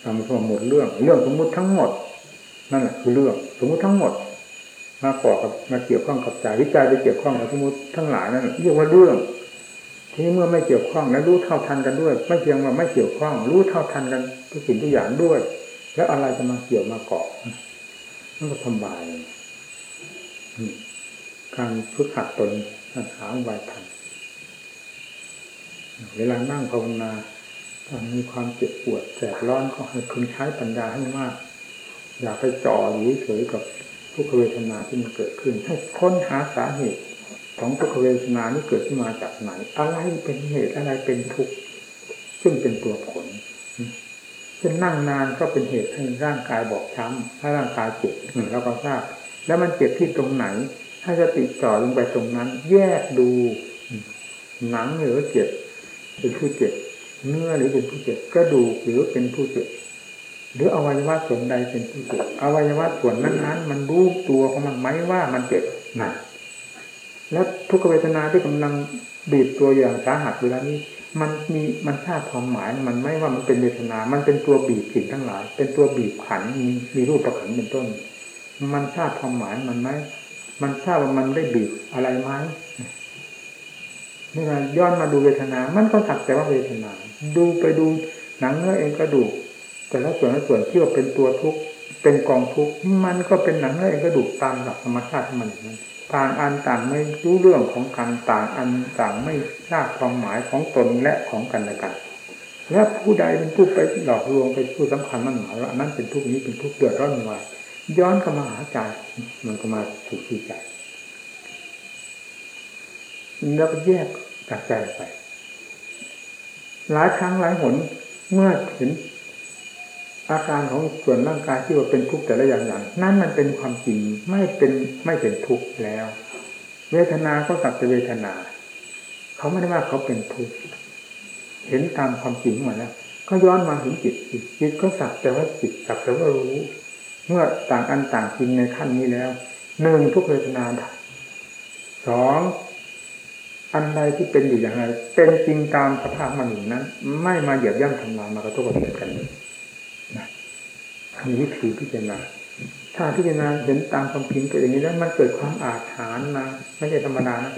ทำก็หมดเรื่อง เรื่องสมมติทั้งหมด นั่นแหละคือเรื่อง สมมติทั้งหมด มาก่อกับมาเกี่ยวข้องกับใจวิจัยไปเกี่ยวข้องกับสมมติทั้งหลายนั่นเรียกว่าเรื่องทีนี้เมื่อไม่เกี่ยวข้องและรู้เท่าทันกันด้วย ไม่เพียงว่าไม่เกี่ยวข้อง รู้เท่าทันกันทุกสิ่งทุกอย่างด้วย แล้วอะไรจะมาเกี่ยวมาเกาะนั่นก็ทำบายการฝึกหัดตนหาวิทันเวลานั่งภาวนาถ้ามีความเจ็บปวดแสบร้อนก็ให้พึงใช้ปัญญาให้มาก อย่าไปจ่ออยู่เฉยกับ ทุกขเวทนาที่มันเกิดขึ้น ให้ค้นหาสาเหตุ ของทุกขเวทนานี้เกิดขึ้นมาจากไหน อะไรเป็นเหตุอะไรเป็นทุกข์ซึ่งเป็นตัวผลเช่นนั่งนานก็เป็นเหตุให้ร่างกายบอบช้ำถ้าร่างกายเจ็บเราก็ทราบ แล้วมันเจ็บที่ตรงไหน ถ้าจะติดต่อลงไปตรงนั้น แยกดู หนังหรือเจ็บเป็นผู้เจ็บเนื้อหรือเป็นผู้เจ็บกระดูกหรือเป็นผู้เจ็บ หรืออวัยวะส่วนใดเป็นผู้เจ็บอวัยวะส่วนนั้นๆ มันรู้ตัวของมันไหมว่ามันเจ็บนั่นแล้วทุกเวทนาที่กำลังบีบตัวอย่างสาหัสเวลานี้ มันมีมันทราบความหมายมันไม่ว่ามันเป็นเวทนา มันเป็นตัวบีบสิ่งทั้งหลาย เป็นตัวบีบขันมีมีรูปประขันเป็นต้น มันทราบความหมายมันไหมมันทราบว่ามันได้บีบอะไรไหมนี่ไงย้อนมาดูเวทนา มันก็สักแต่ว่าเวทนา ดูไปดูหนังเนื้อเองกระดูก แต่ละส่วนละส่วนที่ว่าเป็นตัวทุกข์เป็นกองทุกข์มันก็เป็นหนังเนื้องกระดูกตามหลักธรรมชาติของมันองต่างอันต่างไม่รู้เรื่องของกันต่างอันต่างไม่ทราบความหมายของตนและของกันและกัน และผู้ใดเป็นผู้ไปหลอกลวงไปผู้สำคัญมันหมายว่านั้นเป็นทุกนี้เป็นทุกเดือดร้อนวายย้อนเข้ามาหาใจมันก็มาถูกที่ใจแล้วก็แยกจากใจไปหลายครั้งหลายหนเมื่อเห็น อาการของส่วนร่างกายที่ว่าเป็นทุกข์แต่ละอย่างอย่างนั่นมันเป็นความจริงไม่เป็นไม่เป็นทุกข์แล้ว เวทนาก็สักแต่เวทนา เขาไม่ได้ว่าเขาเป็นทุกข์เห็นตามความจริงหมาแล้วก็ย้อนมาถึงจิตจิตก็สักแต่ว่าจิตสักแต่ว่ารู้ เมื่อต่างอันต่างจริงในขั้นนี้แล้วหนึ่งทุกเวทนาสองอันใดที่เป็นอยู่อย่างไรเป็นจริงตามสภาพมันอยู่นั้น ไม่มาเหยียบย่ำทำลายมากระทบกระเทือนกันเลย มีวิธีพิจารณาถ้าพิจารณาเห็นตามความจริงตัวอย่างนี้แล้วมันเกิดความอาถรรพ์นะไม่ใช่ธรรมดานะ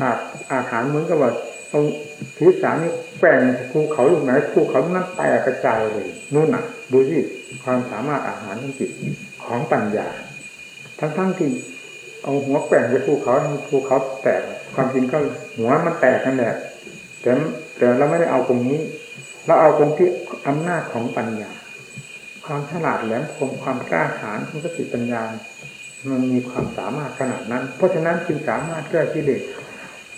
อาจอาถรรพ์เหมือนกับว่าเอาศีรษะนี่แกว่งภูเขาลูกไหนภูเขานั้นแตกกระจายเลยนู่นน่ะ ดูที่ความสามารถอาหารของจิตของปัญญา ทั้งๆที่เอาหัวแกว่งไปภูเขาภูเขาแตกความจริงก็หัวมันแตกนั่นแหละแต่แต่เราไม่ได้เอาตรงนี้เราเอาตรงที่อำนาจของปัญญา ความฉลาดแหลมคมความกล้าหาญของสติปัญญา มันมีความสามารถขนาดนั้น เพราะฉะนั้นจึงสามารถแก้ที่เด็ก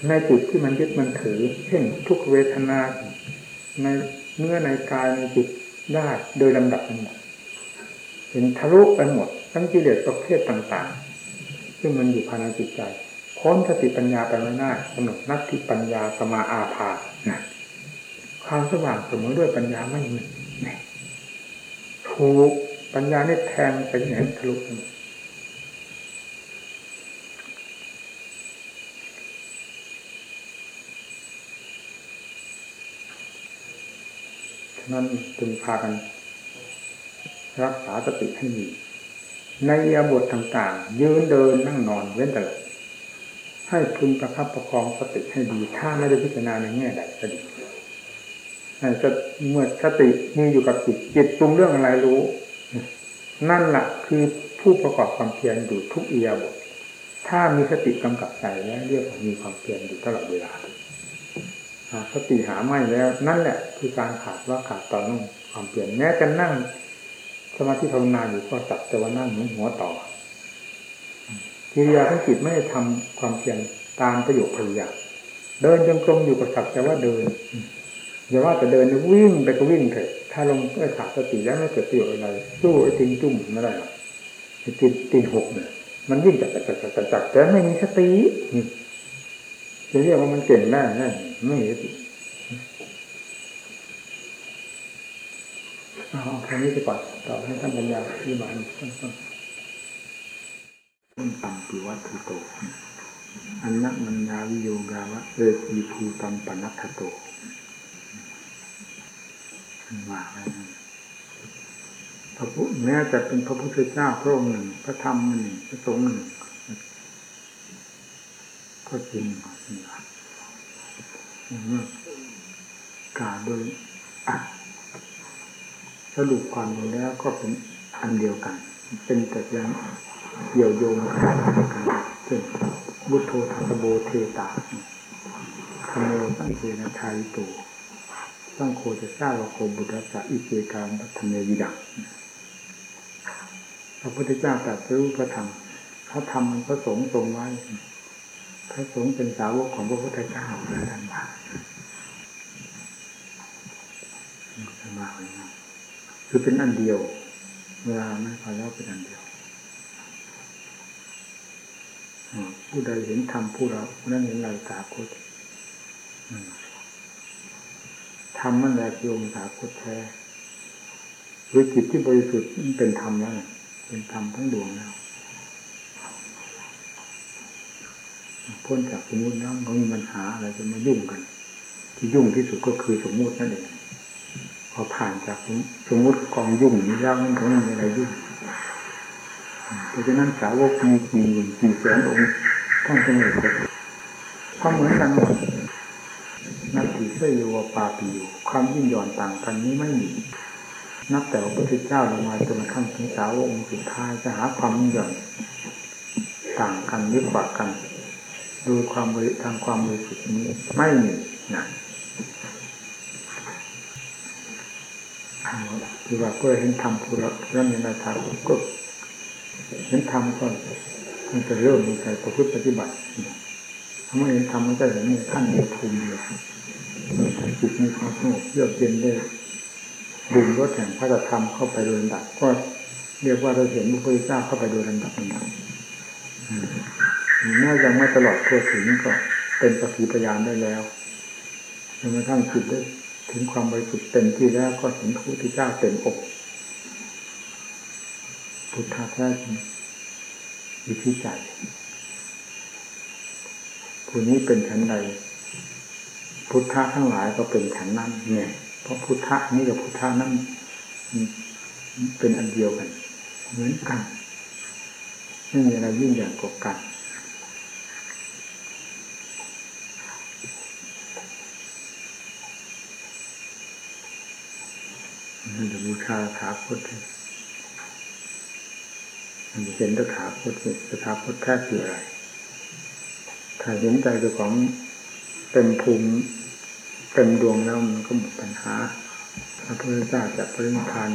ในจุดที่มันยึดมันถือ เช่นทุกเวทนาในเนื้อในกายในจิตได้โดยลำดับลำดับเห็นทะลุไปหมด ทั้งกิเลสประเภทต่างๆ ซึ่งมันอยู่ภายในจิตใจพ้นสติปัญญาไปไม่ได้กำหนดนัตถิปัญญาสมาอาภานะความสว่างเสมอด้วยปัญญาไม่มี ถูกปัญญาเนี่ยแทงไปไหนทะลุฉะนั้นจึงพากัน รักษาสติให้มีในยาบทต่างๆ ยืนเดินนั่งนอนเว้นแต่ละให้พึงประคับประคองสติให้ดี ถ้าไม่ได้พิจารณาในแง่ใดก็ดี จะเมื่อสติมีอยู่กับจิตจิตปรุงเรื่องอะไรรู้ นั่นแหละคือผู้ประกอบความเพียรอยู่ทุกอียาบทถ้ามีสติกำกับใจแล้วเรียกว่ามีความเพียรอยู่ตลอดเวลาหาสติหาไม่แล้ว นั่นแหละ คือการขาดว่าขาดต่อนุ่งความเพียรแม้จะนั่งสมาธิภาวนาอยู่ก็จับแต่ว่านั่งหมือนหัวต่อกิริยาทั้งจิตไม่ได้ทำความเพียรตามประโยคพยายามเดินจงกรมอยู่กับสักแต่ว่าเดิน อย่าว่าแต่เดินวิ่งไปก็วิ่งเถอะ ถ้าลงไอ้ขาดสติแล้วไม่เกิดประโยชน์อะไรสู้ไอ้ติงจุ่มไม่ได้หรอกไอ้ติติหกเนี่ยมันวิ่งจักจักจักจักจักแต่ไม่มีสติจะเรียกว่ามันเก่งได้ไงไม่มีสติเอาคำนี้ไปก่อนต่อให้ท่านปัญญาที่บานต้นต้นตัมปิวัตถุโตอันนัมัญญาวิโยกาวะเอกีภูตัมปนัตโต ว่าพระพุทธแม้จะเป็นพระพุทธเจ้าพระองค์หนึ่ง พระธรรมหนึ่งพระสงฆ์หนึ่งก็จริงนี่กาโดยสรุปความแล้วก็เป็นอันเดียวกัน เป็นแต่ยังเกี่ยวโยงกันเช่นบุตโธทัสโบเทตาคโมสังเกนะทายโตสังโฆจะทราบว่าโคบุตรสัอิเกการพัฒเนวิดังพระพุทธเจ้าตรัสรู้พระธรรมพระธรรมมันพระสงฆ์ทรงไว้ พระสงฆ์เป็นสาวกของพระพุทธเจ้าท่านว่าสมาเลยนะคือเป็นอันเดียว เวลาไม่พอแล้วเป็นอันเดียวผู้ใดเห็นธรรมผู้เราผู้นั้นเห็นเราสาคต ธรรมมันแหละคือองค์สาคตแท้หรือจิตที่บริสุทธิ์มันเป็นธรรมแล้วเป็นธรรมทั้งดวงแล้วพ้นจากสมมติแล้วมันมีปัญหาอะไรจะมายุ่งกัน ที่ยุ่งที่สุดก็คือสมมตินั่นเองพอผ่านจากสมมติกองยุ่งนี้แล้วมันก็ไม่มีอะไรยุ่งเพราะฉะนั้นสาวกมีมีมีแสนองค์ท่านจะเหมือนกันควาเหมือนกันหมด นับถือเสื้อโยวปาปีอยู่ความยิ่งหย่อนต่างกันนี้ไม่มีนับแต่พระพุทธเจ้าลงมาจนกระทั่งถึงสาวองค์สุดท้ายจะหาความยิ่งหย่อนต่างกันหรือกว่ากันโดยความบริทางความบริสุทธิ์นี้ไม่มีนะคือว่าเพื่อเห็นธรรมผู้ละเรื่องในทาก็เห็นธรรมก็มันจะเริ่มมีการประพฤติปฏิบัติถ้าไม่เห็นธรรมมันจะเห็นในขั้นเดียวภูมิเดียว จิตมีความสงบเยือกเย็นได้บุญรถแห่งพระธรรมเข้าไปโดยลำดับก็เรียกว่าเราเห็นพระพุทธเจ้าเข้าไปโดยลำดับลำดับแม้ยังไม่ตลอดทั่วถึงก็เป็นปฏิพยานได้แล้วจนกระทั่งจิตได้ถึงความบริสุทธิ์เต็มที่แล้วก็เห็นพระพุทธเจ้าเต็มอกพุทธะแท้จริงอยู่ที่ใจผู้นี้เป็นฉันใด พุทธะทั้งหลายก็เป็นฉันนั้น เนี่ย เพราะพุทธะนี่กับพุทธะนั้นเป็นอันเดียวกัน เหมือนกันไม่มีอะไรยิ่งใหญ่กว่ากันมันจะบูชาถาคตมันจะเห็นตถาคตตถาคตแท้คืออะไรถ้าเห็นใจตัวของ เป็นภูมิเป็นดวงแล้วมันก็หมดปัญหา พระพุทธเจ้าจะปรินิพาน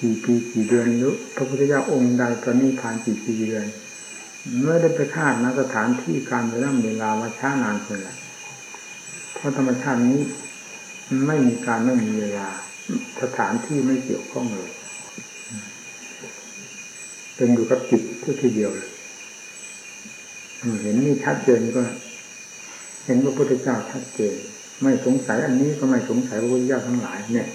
กี่ปีกี่เดือนหรือพระพุทธเจ้าองค์ใดปรินิพานกี่ปีเดือนไม่ได้ไปคาดนะสถานที่การเวลาเวลามาช้านานคนละเพราะธรรมชาตินี้ไม่มีการไม่มีเวลา สถานที่ไม่เกี่ยวข้องเลยเป็นอยู่กับจิตทีเดียวเลยเห็นนี่ชัดเจนก็ เห็นพระพุทธเจ้าชัดเจนไม่สงสัยอันนี้ก็ไม่สงสัยพระพุทธเจ้าทั้งหลายเนี่ย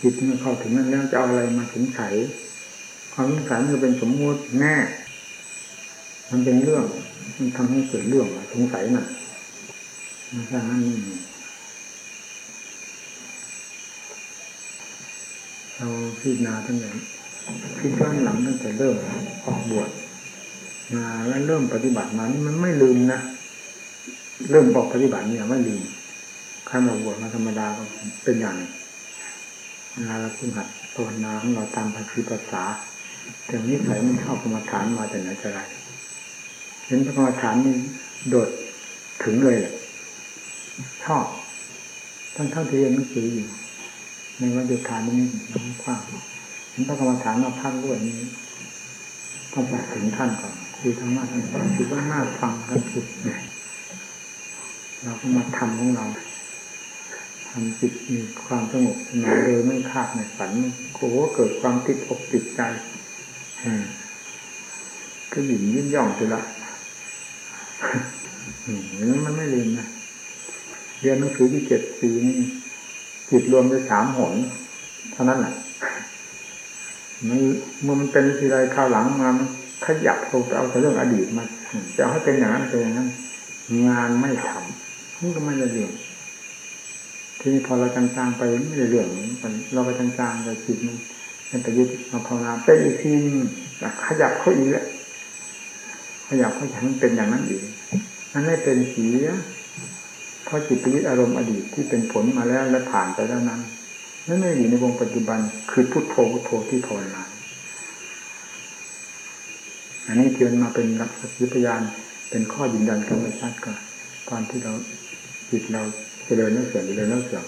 จิตเมื่อเข้าถึงนั้นแล้วจะเอาอะไรมาสงสัยความสงสัยมันจะเป็นสมมติแน่มันเป็นเรื่อง มันทำให้เกิดเรื่องสงสัยน่ะมันแค่นั้นนี่เราพิจารณาตั้งแต่พิจารณาหลังตั้งแต่เริ่มออกบวช มาแล้วเริ่มปฏิบัติมานี่มันไม่ลืมนะเริ่มบอกปฏิบัติเนี่ยไม่ลืมขั้นออกบวชมาธรรมดาก็เป็นอย่างเวลาเราพึ่งหัดภาวนาของเราตามภาษีภาษาแต่นี้ใส่มันเข้ากรรมฐานมาแต่ไหนแต่ไรเห็นกรรมฐานนี่โดดถึงเลยชอบทั้งเท่าที่เรียนหนังสืออยู่ในวันเดียวกันนี้น้องกว้างเห็นพระกรรมฐานมาพักด้วยนี้ต้องไปถึงท่านก่อน คุยธรรมะท่านก่อนคิดว่าน่าฟังกันสุดเราก็มาทำของเราทำจิตมีความสงบมาโดยไม่คาดไม่ฝันโอ้เกิดความติดอกติดใจก็หยิ่งยิ่งย่องไปละนั้นมันไม่ลืมนะเรียนหนังสือที่เจ็ดปีนี่จิตรวมไปสามหนเท่านั้นแหละมันเมื่อมันเป็นทีไรข้าวหลังมามัน ขยับเอาเอาแต่เรื่องอดีตมาจะให้เป็นอย่างนั้นเป็นอย่างนั้นงานไม่ทำนี่ก็ไม่ได้เรื่องทีนี้พอเราจางๆไปไม่ได้เรื่องเราไปจางๆไปจิตมันเป็นประยุทธ์มาภาวนาเป็นอีกทีขยับเขาอีกแล้วขยับเขาฉันเป็นอย่างนั้นอีกนั่นไม่เป็นเสียเพราะจิตวิตอารมณ์อดีตที่เป็นผลมาแล้วและผ่านไปแล้วนั้นนั่นไม่อยู่ในวงปัจจุบันคือพุทโธพุทโธที่ภาวนา อันนี้เทียนมาเป็นหลักสักพยานเป็นข้อยืนยันกันไว้ชัดก่อนตอนที่เราจิตเราเจริญเนื้อเสื่อมเจริญเนื้อเสื่อม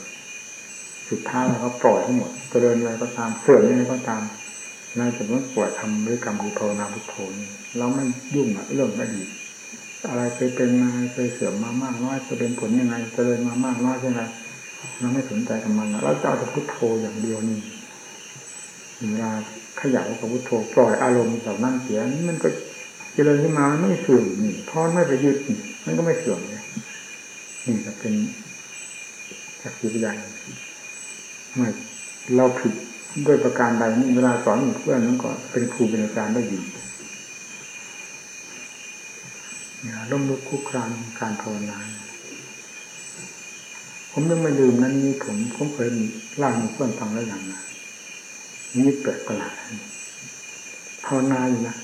สุดท้ายเราก็ปล่อยทั้งหมดเจริญอะไรก็ตามเสื่อมอะไรก็ตามเราจะไม่ปล่อยทำด้วยกรรมคือภาวนาพุทโธนี่เราไม่ยุ่งอะเรื่องอดีตอะไรเคยเป็นมาเคยเสื่อมมามากน้อยจะเป็นผลยังไงเจริญมามากน้อยยังไงเราไม่สนใจกับมันเราจะเอาแต่พุทโธอย่างเดียวนี่เวลา ขยับกับพุทโธปล่อยอารมณ์เหล่านั้นเสียนี่มันก็เจริญขึ้นมามันไม่เสื่อมนี่พอไม่ไปยึดมันก็ไม่เสื่อมเลยนี่จะเป็นสักขีพยานเมื่อเราผิดด้วยประการใดนี่เวลาสอนเพื่อนนั้นก็เป็นครูเป็นอาจารย์ได้ดีเนี่ยล้มลุกคุกครานการภาวนาผมยังไม่ลืมนั้นนี่ผมผมเคยเล่าให้เพื่อนฟังแล้วอย่างนะ นี่แปลกประหลาดภาวนาอยู่นะ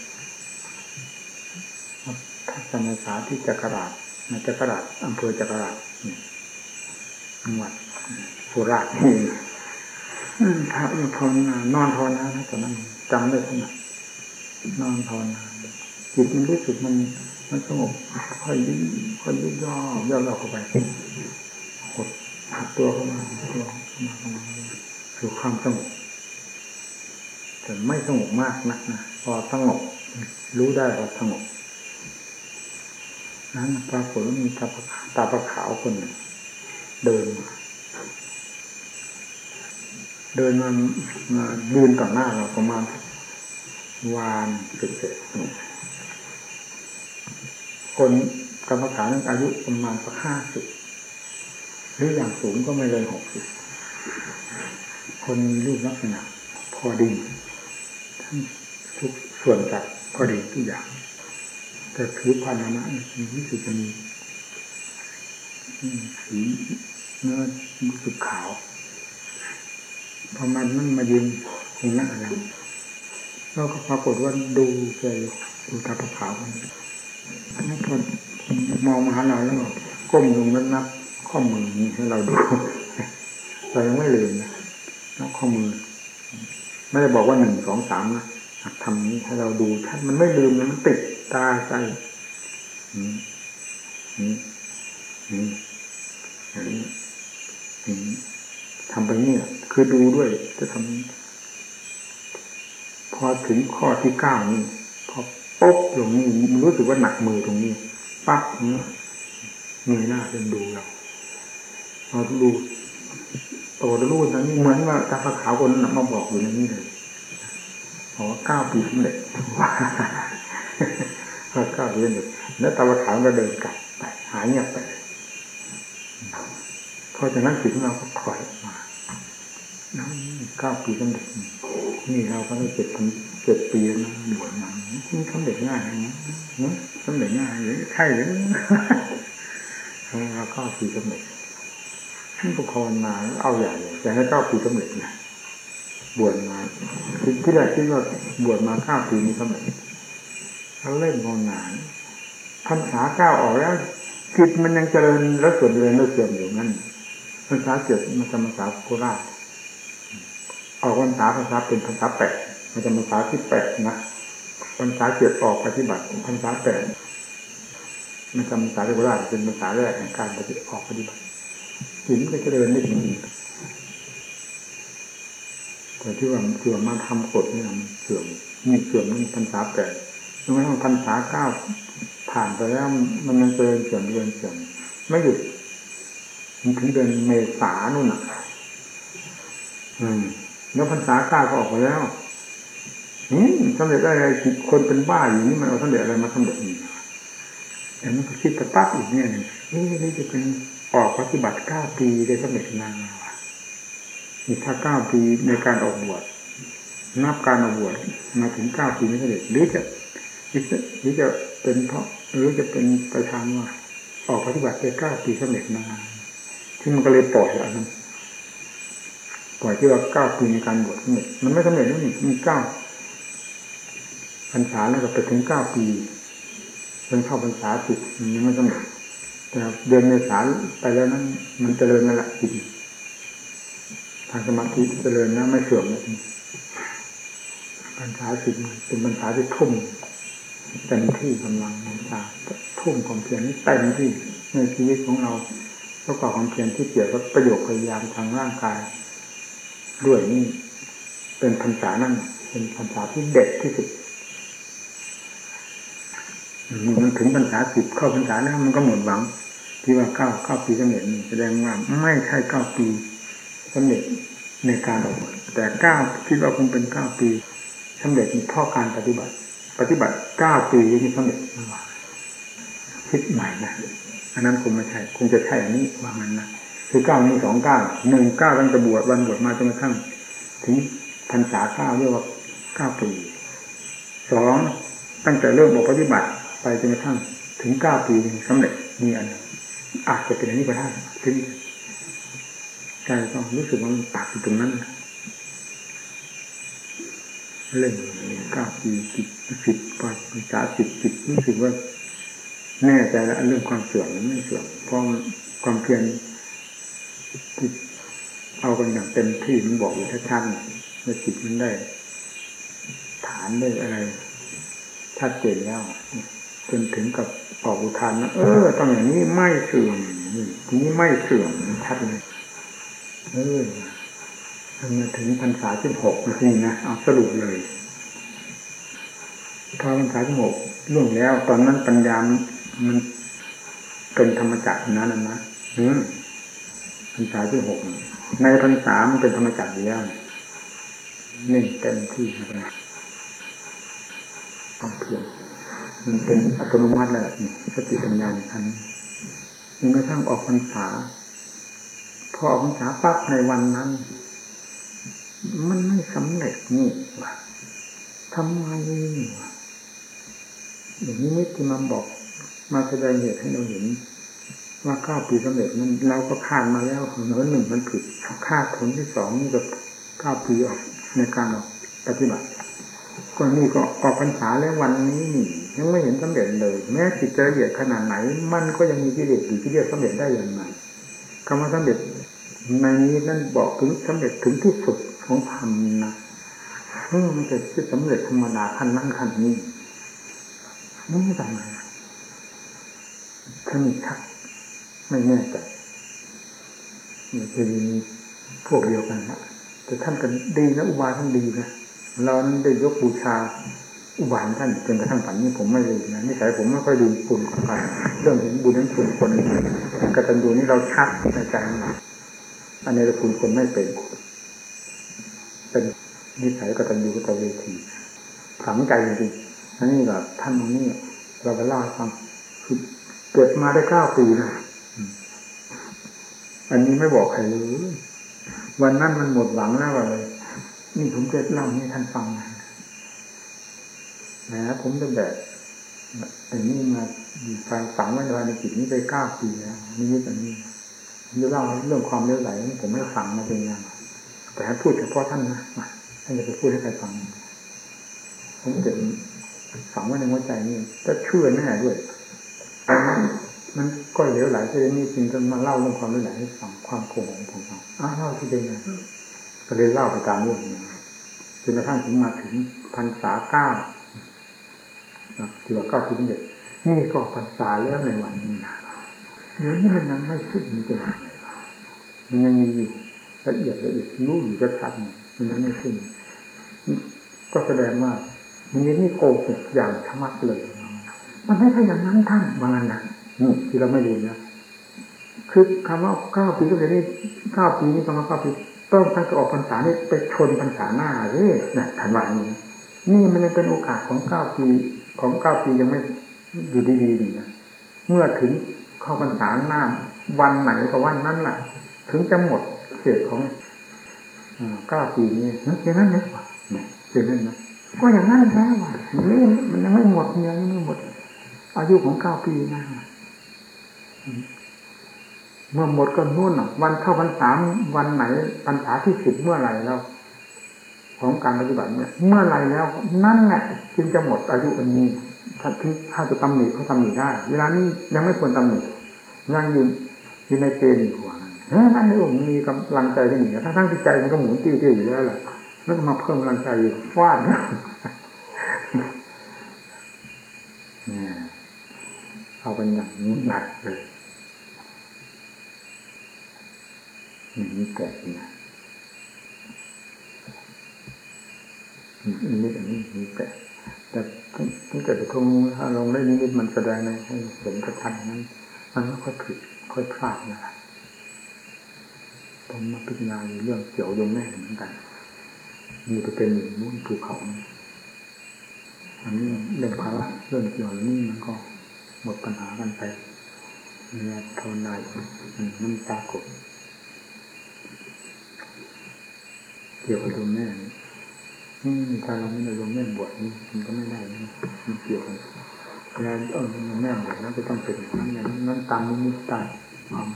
ถ้าจำภาษาที่จักราชมาจักราชอำเภอจักราชจังหวัดสุราษฎร์นี่พระภาวนานอนภาวนานะตอนนั้นจำได้ขนาดนอนภาวนาจิตมันรู้สึกมันมันสงบค่อยยิ่งค่อยยิ่งย่อย่อเราเข้าไปหดหัดตัวเข้ามาตัวเข้ามาเข้ามาสู่ความสงบ แต่ไม่สงบมากนักนะพอสงบรู้ได้ว่าสงบนั้นปรากฏว่ามีตาตาประขาวคนหนึ่งเดินมาเดินมามายืนต่อหน้าเราประมาณวานเสร็จคนกรรมฐานอายุประมาณสักห้าสิบหรืออย่างสูงก็ไม่เลยหกสิบคนรูปลักษณะพอดี ทุกส่วนจัดพอดีทุกอย่าง แต่ผิวพรรณนะมีรู้สึกจะมีสีเนื้อรู้สึกขาวพอมันมันมายืนตรงหน้าเราเราก็ปรากฏว่าดูใจดูตาขาวมันแล้วพอมองมาหาเราแล้วก้มลงแล้วนับข้อมือนี้ให้เราดูเรายังไม่ลืมนะนับข้อมือ ไม่ได้บอกว่าหนึ่งสองสามนะทำนี้ให้เราดูถ้ามันไม่ลืมมันติดตาใจอืมอืมอืมอย่างนี้อืมทำไปนี่คือดูด้วย จะทำพอถึงข้อที่เก้านี่พอปุ๊บตรงนี้มันรู้สึกว่าหนักมือตรงนี้ปั๊บนี้มือหน้าเป็นดูเราเราดู โตรู้ตอนนี้เหมือนว่าตาขาวคนนั้นมาบอกอยู่ในนี้เลยบอกว่าเก้าปีสำเร็จว่าเก้าปีสำเร็จแล้วตาขาวก็เดินกลับไปหายเงียบไปพอจากนั้นจิตเราก็ถอยมาเก้าปีสำเร็จนี่เราก็ได้เจ็ดเจ็ดปีแล้วนะบวชมานี่สำเร็จง่ายนะสำเร็จง่ายหรือใช่หรือเราเก้าปีสำเร็จ ท่านก็ภาวนาเอาใหญ่เลยจะให้เก้าปีสำเร็จนะบวชมาที่แรกคิดว่าบวชมาเก้าปีนี้สำเร็จเขาเล่นภาวนาพรรษาเก้าออกแล้วจิตมันยังเจริญแล้วส่วนเจริญแล้วเสื่อมอยู่นั่นภาษาเจ็ดมันจะภาษาโคราชออกภาษาภาษาเป็นภาษาแปดมันจะภาษาที่แปดนะภาษาเจ็ดออกปฏิบัติภาษาแปดมันจะภาษาโคราชเป็นภาษาแรกในการปฏิออกปฏิบัติ จิตก็เจริญได้จริงแต่ที่ว่าเสื่อมมาทำกฎเนี่ยมันเสื่อมนี่เสื่อมนี่ภาษาแปดจนกระทั่งภาษาเก้าผ่านไปแล้วมันยังเจริญเสื่อมเจริญเสื่อมไม่หยุดมันถึงเดือนเมษานู่นอะ อืม แล้วพรรษาเก้าก็ออกไปแล้วอืมสำเร็จได้อะไรคนเป็นบ้าอยู่นี่มันเอาสำเร็จอะไรมาสำเร็จนี่แต่มันก็คิดแต่ปั๊บอีกเนี่ยนี่นี่จะเป็น ออกปฏิบัติเก้าปีได้สำเร็จนานวะนี่ถ้าเก้าปีในการออกบวชนับการออกบวชมาถึงเก้าปีนี้สำเร็จหรือจะหรือจะเป็นเพราะหรือจะเป็นไปทางว่าออกปฏิบัติไปเก้าปีสำเร็จนานที่มันก็เลยปล่อยอันนั้นปล่อยที่ว่าเก้าปีในการบวชสำเร็จมันไม่สำเร็จนี่มีเก้าพรรษาแล้วก็ไปถึงเก้าปีเป็นเข้าพรรษาสิบมันยังไม่สำเร็จ แต่เดือนเมษาไปแล้วนั้น มันเจริญนั่นแหละจิตทางสมาธิเจริญนะไม่เสื่อมเลยพรรษาสิบเป็นพรรษาที่ทุ่มเต็มที่กำลังพรรษาทุ่มความเพียรนี้เต็มที่ในชีวิตของเราประกอบความเพียรที่เกี่ยวกับประโยชน์พยายามทางร่างกาย ด้วยนี่เป็นพรรษานั่นเป็นพรรษาที่เด็ดที่สุด มันถึงพรรษาสิบเข้าพรรษาแล้วมันก็หมดหวัง ที่ว่าเก้าเก้าปีสำเร็จแสดงว่าไม่ใช่เก้าปีสำเร็จในการออกบวชแต่เก้าคิดว่าคงเป็นเก้าปีสำเร็จในพ่อการปฏิบัติ ปฏิบัติเก้าปีที่สำเร็จคิดใหม่นะอันนั้นคงไม่ใช่คงจะใช่อันนี้ว่ามันนะคือเก้ามีสองเก้าหนึ่งเก้าตั้งแต่บวชวันบวชมาจนกระทั่งถึงพรรษาเก้าเรียกว่าเก้าปีสองตั้งแต่เริ่มบอกปฏิบัติ ไปจนกระทั่งถึงเก้าปีสำเร็จมีอัน อาจจะเป็นอันนี้ก็ได้ทีนี้ใจต้องรู้สึกว่ามันตักอยู่ตรงนั้นเล่นเก้าปีสิบสิบพรรษาสิบสิบรู้สึกว่าแน่ใจแล้วเรื่องความเสื่อมไม่เสื่อมเพราะความเพียรที่เอากันอย่างเต็มที่มันบอกอยู่ชัดๆว่าจิตมันได้ ฐานได้อะไรชัดเจนแล้ว จนถึงกับออกอุทานนะเออต้องอย่างนี้ไม่เสื่อมนี่ไม่เสื่อมชัดเลยเออมาถึงพรรษาที่หกนี่นะเอาสรุปเลยพอพรรษาที่หกล่วงแล้ว ตอนนั้นปัญญามันเป็นธรรมจักรนั้นนะอืมพรรษาที่หกในพรรษามันเป็นธรรมจักรเดียวนี่เต็มที่นะต้องเพียร มันเป็นอัตโนมัติแหละนี่สติปัญญาอันจนกระทั่งออกพรรษาพอออกพรรษาปั๊บในวันนั้น มันไม่สำเร็จนี่วะทำไมวะอย่างนี้มิตที่มาบอก มาแสดงเหตุให้เราเห็นว่าเก้าปีสำเร็จมันเราก็คาดมาแล้วเหนือหนึ่งมันผิดคาดผลที่สองนี่ก็เก้าปีออกในการออกปฏิบัติก็นี่ก็ออกพรรษาแล้ววันนี้นี่ ยังไม่เห็นสำเร็จเลย แม้จิตจะละเอียดขนาดไหน มันก็ยังมีกิเลสอยู่ที่เรียกสำเร็จได้อย่างไรคำว่าสำเร็จในนี้นั่นบอกถึงสำเร็จถึงที่สุดของธรรมนะเออมันจะคิดสำเร็จธรรมดาขั้นนั้นขั้นนี้นี่ทำไมท่านชักไม่แน่ใจนี่คือพวกเดียวกันนะแต่ท่านกันดีนะอุบายท่านดีนะเรานั้นได้ยกบูชา อุบายท่านจนกระทั่งฝันนี้ผมไม่ลืมนะนิสัยผมไม่ค่อยลืมคุณของใครเรื่องเห็นบุญนั้นคุณคนกระตัญญูนี่เราชักในใจอันนี้เราคุณคนไม่เป็นเป็นนิสัยกระตัญญูกตเวทีฝังใจจริงๆอันนี้แบบท่านตรงนี้เราไปเล่าให้ฟังคือเกิดมาได้เก้าปีนะอันนี้ไม่บอกใครเลยวันนั้นมันหมดหวังแล้วเลยนี่ผมจะเล่าให้ท่านฟังนะ นะผมจะแบบอันนี้มาฟังฝังไว้ในจิตนี้ไปเก้าปีแล้วนี่นี่อันนี้ผมจะเล่าเรื่องความเลี้ยวไหลผมไม่ฟังมาเป็นยังแต่พูดเฉพาะท่านนะท่านจะไปพูดให้ใครฟัง ผมจะฝังไว้ในหัวใจนี่ก็เชื่อแน่ด้วยมันก็เหลวไหลที่นี่จริงจนมาเล่าเรื่องความเหลวไหลให้ฟังความโกงของผมฟังอ้าวเล่าที่เป็นไงก็เลยเล่าไปตามเรื่องนี้จนกระทั่งถึงมาถึงพรรษาเก้า ที่ว่าเก้าที่เด็ดนี่ก็พรรษาแล้วในวันนี้นะเดี๋ยวนี้มันยังไม่ขึ้นมันจะมันยังมีอยู่ละเอียดละเอียดรู้อยู่จะชัดมันยังไม่ขึ้น ก็แสดงว่ามันนี่โกหกอย่างธรรมะเลย มันไม่ใช่อย่างนั้นท่านว่างั้นนะที่เราไม่รู้นะคือคำว่าเก้าปีก็เลยนี่เก้าปีนี่คำว่าเก้าปีต้องตั้งแต่ออกพรรษานี่ไปชนพรรษาหน้าเลยนะถันว่าอย่างนี้นี่มันเป็นโอกาสของเก้าปี ของเก้าปียังไม่อยู่ดีๆดีนะเมื่อถึงเข้าพรรษาหน้า วันไหนก็วันนั้นแหละถึงจะหมดเขตของเก้าปีนี้อย่างนั้นนะอย่างนั้นนะก็อย่างนั้นแล้วว่ะนี่มันยังไม่หมดยังไม่หมด อายุของเก้าปีนะเมื่อหมดก็นู่นวันเข้าพรรษาวันไหนพรรษาที่สิบเมื่อไหร่แล้ว ของการปฏิบัติเนี่ยเมื่อไรแล้วนั่นแหละจึงจะหมดอายุอันนี้ถ้าถ้าจะตำหนิเขาตำหนิได้ เวลานี้ยังไม่ควรตำหนิยังอยู่อยู่ในเกณฑ์อยู่เฮ้ยนั่นนี่ผมมีกำลังใจที่หนีทั้งทั้งที่ใจมันก็หมุนติ้วๆอยู่แล้วแหละแล้วก็มาเพิ่มกำลังใจฟาดเนี่ยเอาเป็นอย่างนี้หนักเลยนี่แก่นะ นิดอันนี้นี่แก่แต่ตั้งแต่ตรงถ้าลงได้นิดมันแสดงในให้เห็นชัดๆนั้น มันไม่ค่อยผิดค่อยพลาดนะครับผมมาพิจารณาเรื่องเกี่ยวโยมแม่เหมือนกัน มีไปเป็นอยู่นู่นภูเขาอันนี้เรื่องภาระเรื่องเกี่ยวนี่มันก็หมดปัญหากันไปเนื้อทนายมันมันตากดเกี่ยวกับโยมแม่ ถ้าเราไม่ได้โยมแม่บวชนี่มันก็ไม่ได้นะมันเกี่ยวกันแล้วเออแม่บวชนั้นจะต้องเป็นอย่างนั้นอย่างนั้นตามนิมิตตามความ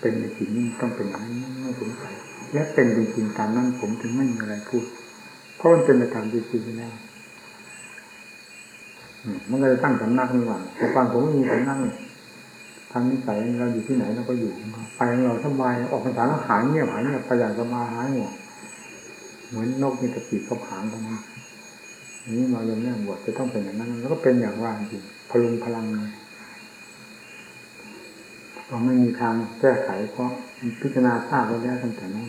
เป็นในสิ่งนี้ต้องเป็นอย่างนั้นไม่สงสัยและเป็นจริงๆตามนั้นผมถึงไม่มีอะไรพูด เพราะมันเป็นไปตามจริงๆแล้วมันก็จะตั้งสำนักนี่หว่าแต่ก่อนผมไม่มีสำนักทานิสัยเราอยู่ที่ไหนเราก็อยู่ ไปของเราสบายออกพรรษาหายเงียบหายเงียบไปอย่างสบายหายหัว เหมือนนกมีตะปีกเขาผางตรงนั้นอันนี้มาเรื่องแรกบวชจะต้องเป็นอย่างนั้น แล้วก็เป็นอย่างว่าจริงพลุงพลังเลยเราไม่มีทางแก้ไขเพราะพิจารณาทราบแล้วตั้งแต่นั้น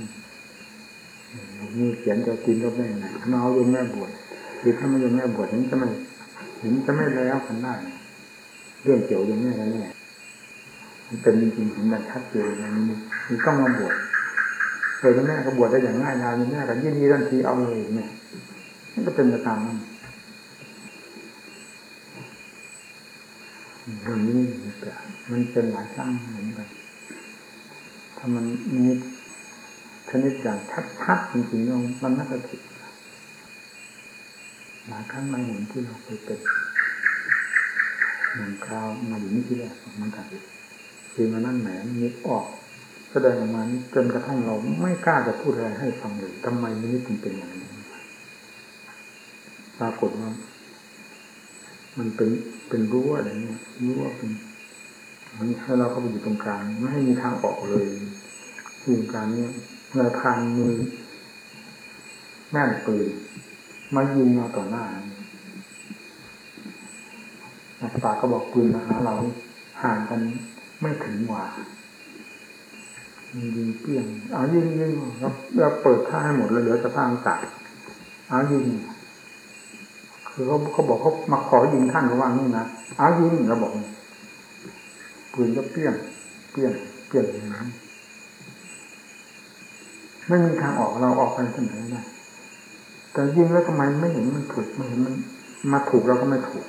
มีเขียนจะกินก็ไม่ไหนมาเอาโยมแม่บวชหรือถ้าไม่โยมแม่บวชนี้จะไม่เห็นจะไม่แล้วกันได้ เรื่องเกี่ยวโยมแม่แล้วเนี่ยมันเป็นจริงๆเห็นมันชัดเจนอย่างนี้มีต้องมาบวช เคยแม่ก็บวชได้อย่างง่ายดายแม่ก็ยินดีทันทีเอาเลยเนี่ยมันก็เป็นไปตามนั้นเรื่องนี้มันเป็นหลายครั้งเหมือนกันถ้ามันมีชนิดอย่างชัดๆจริงๆมันน่าจะผิดหลายครั้งหลายหนที่เราเคยเป็นหนึ่งคราวมาอยู่นี่ที่แรกเหมือนกันคือมานั่นแหมนึกออก แสดงออกมาจนกระทั่งเราไม่กล้าจะพูดอะไรให้ฟังเลยทำไมนี้ถึงเป็นอย่างนี้ปรากฏว่า มันเป็นเป็นรั้วอะไรเงี้ยรั้วเป็นมันให้เราเข้าไปอยู่ตรงกลางไม่ให้มีทางออกเลยอยู่กลางเนี่ยนายพานมือแม่นปืนมายิงเราต่อหน้านักปาก็บอกปืนมาหาเราห่างกันไม่ถึงหว่า ยิงเปี้ยงเอายิงยิงเราเราเปิดท่าให้หมดเลยเหลือแต่ผ้าตัดเอายิงคือเขาเขาบอกเขามาขอยิงท่านเขาว่านี่นะเอายิงเราบอกปืนก็เปี้ยง เปี้ยงเปี้ยงอย่างนั้นไม่มีทางออกเราออกไปที่ไหนได้แต่ยิงแล้วทำไมไม่เห็นมันถูกไม่เห็นมัน มาถูกเราก็ไม่ถูก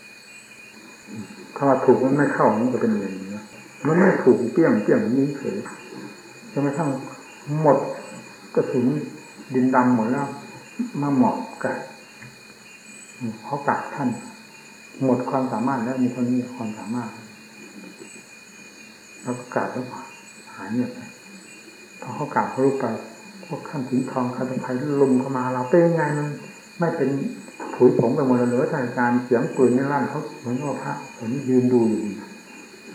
ถ้าว่าถูกมันไม่เข้ามันจะเป็นอย่างนี้มันไม่ถูกเปี้ยงเปี้ยงนี้เฉย จนกระทั่งหมดกระสุนดินดำหมดแล้ว มาหมอกกัดเขากัดท่าน หมดความสามารถแล้วมีเท่านี้ความสามารถแล้วก็กัดแล้วหายเงียบไปพอเขากัดเขาลุกไปพวกขั้นถึงทองคาตะไคร้ลุมเข้ามาเราเป็นยังไงมันไม่เป็นผุยผงไปหมดเลยเหลือทางการเสียงปืนในร่างเขาเหมือนว่าพระผมยืนดูอยู่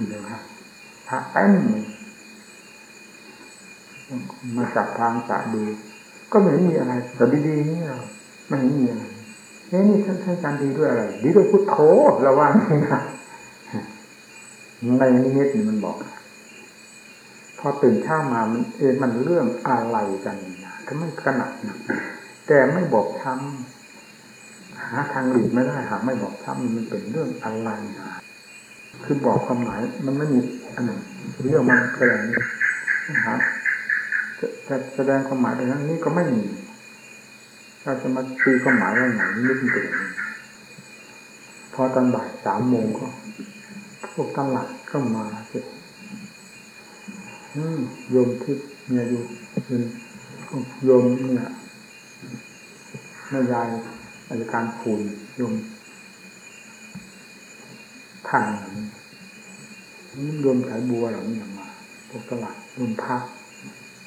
เดี๋ยวครับพระเต็ม มาจับทางสะดูก็ไม่มีอะไรแต่ดีๆนี่เราไม่มีอะไรเฮ้นี่ท่านท่านการดีด้วยอะไร ดีด้วยพุทโธระวังนะในนิมิตนี่มันบอก พอตื่นเช้ามามันเอ็มันเรื่องอะไรกันนะถ้าไม่ขนาดนะแต่ไม่บอกทำหาทางหลีกไม่ได้หาไม่บอกทำมันเป็นเรื่องอะไรนะคือบอกความหมายมันไม่มีอันหนึ่งเรื่องมันเป็นอย่างนี้หา จะแสดงความหมายไปนั้นนี้ก็ไม่มีเราจะมาตีความหมายว่าไหนนี่เป็นอย่างพอตอนบ่ายสามโมงก็พวกตลาดก็มาเสร็จโยมที่เนี่ยอยู่เป็นโยมเนี่ยแม่ยายอาการผูนโยมท่านนี่โยมสายบัวเหล่านี้มาพวกตลาดโยมพัก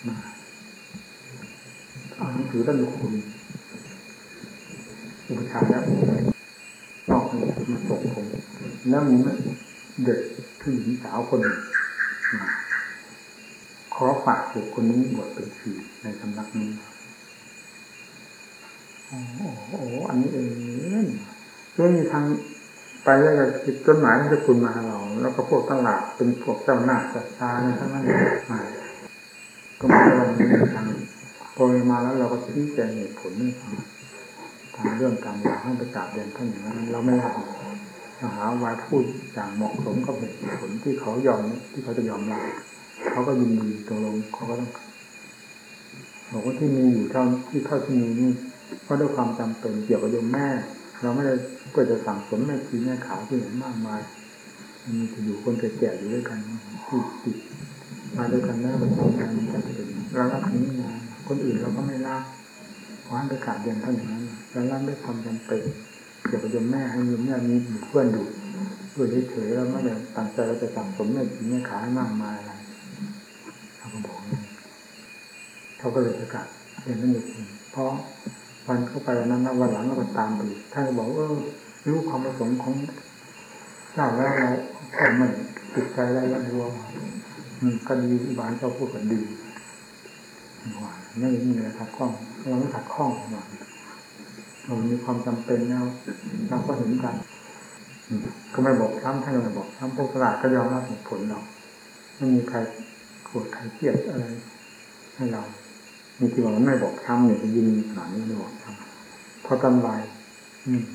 มาเอาหนังสือท่านคุณอุปชาแล้วนอกนี่มาส่งผมแล้วมีเด็กผู้หญิงสาวคนหนึ่งขอฝากเด็กคนนี้บวชเป็นชีในสำนักนี้โอ้โหอันนี้เองเรื่องมีทางไปแล้วก็ติดต้นหมายมันจะคุณมาเรา แล้วก็พวกตลาดเป็นพวกเจ้าหน้าจัดตาในทั้งนั้นมา ก็มาเราไม่ทางพอมาแล้วเราก็ชี้แจงเหตุผลนี่ทางเรื่องการอยากให้ไปกราบเรียนท่านอย่างนั้นเราไม่รับหาวายพูดอย่างเหมาะสมกับเหตุผลที่เขายอมที่เขาจะยอมรับเขาก็ยินดีตกลงเขาก็ต้องบอกว่าที่มีอยู่เท่าที่เท่าที่มีนี่ก็ด้วยความจำเป็นเกี่ยวกับโยมแม่ เราไม่ได้เพื่อจะสั่งสมแม่ทีแม่ขาวที่เห็นมากมาย มีจะอยู่คนแก่ๆอยู่ด้วยกันที่ติด มาด้วยกันแล้วเป็นงานจำเป็นเรารับนี้งานคนอื่นเราก็ไม่รับวานไปขาดเดือนเท่านั้นเรารับด้วยความจำเป็นเกี่ยวกับโยมแม่ให้โยมแม่มีเพื่อนอยู่ด้วยเฉยๆแล้วไม่ได้ตั้งใจเราจะสั่งสมแม่ทีแม่ขาวให้มากมายอะไรเขาก็บอกเขาก็เลยประกาศเป็นนั่นเองเพราะวันเข้าไปวันนั้นวันหลังเราก็ตามไปท่านก็บอกเออรู้ความประสงค์ของเจ้าแล้วเราก็ไม่ติดใจอะไรแล้วดัว ก็ดีบานเจ้าพูดกันดีว่าไม่มีอะไรขัดข้อง เราไม่ขัดข้องว่าเรามีความจำเป็นแล้วเราก็เห็นกันก็ไม่บอกซ้ำท่านไม่บอกซ้ำพวกตลาดก็ยอมรับเหตุผลเราไม่มีใครโกรธใครเครียดอะไรให้เราบางทีว่ามันไม่บอกซ้ำเนี่ยจะยิงหนานี้ไม่บอกซ้ำพอตำลาย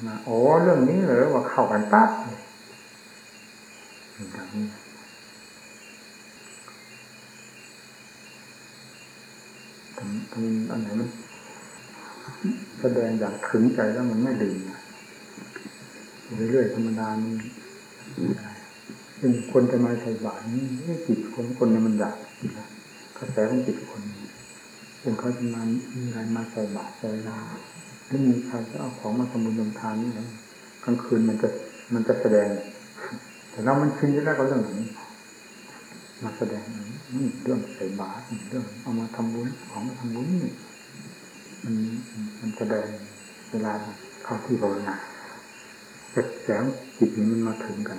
มาอ๋อเรื่องนี้เลยว่าเข้ากันปั๊บอย่างนี้ทำทำ อันไหนมันแสดงอย่างถึงใจแล้วมันไม่ดึงเรื่อยๆธรรมดานี่เป็นคนจะมาใส่บาตรนี่จิตคนคนนี้มันอยากกระแสของจิตคนเป็นเขาจะมามีอะไรมาใส่บาตรใส่ลาไม่มีใครจะเอาของมาทำบุญทำทานนี่นะกลางคืนมันจะมันจะแสดง แต่เรามันชินแล้วก็เรื่องนี้มาแสดง นี่เรื่องใส่บาตรเรื่องเอามาทำบุญของมาทำบุญนี่มันมันแสดงเวลาเข้าที่ภาวนาแสงจิตนี้มันมาถึงกัน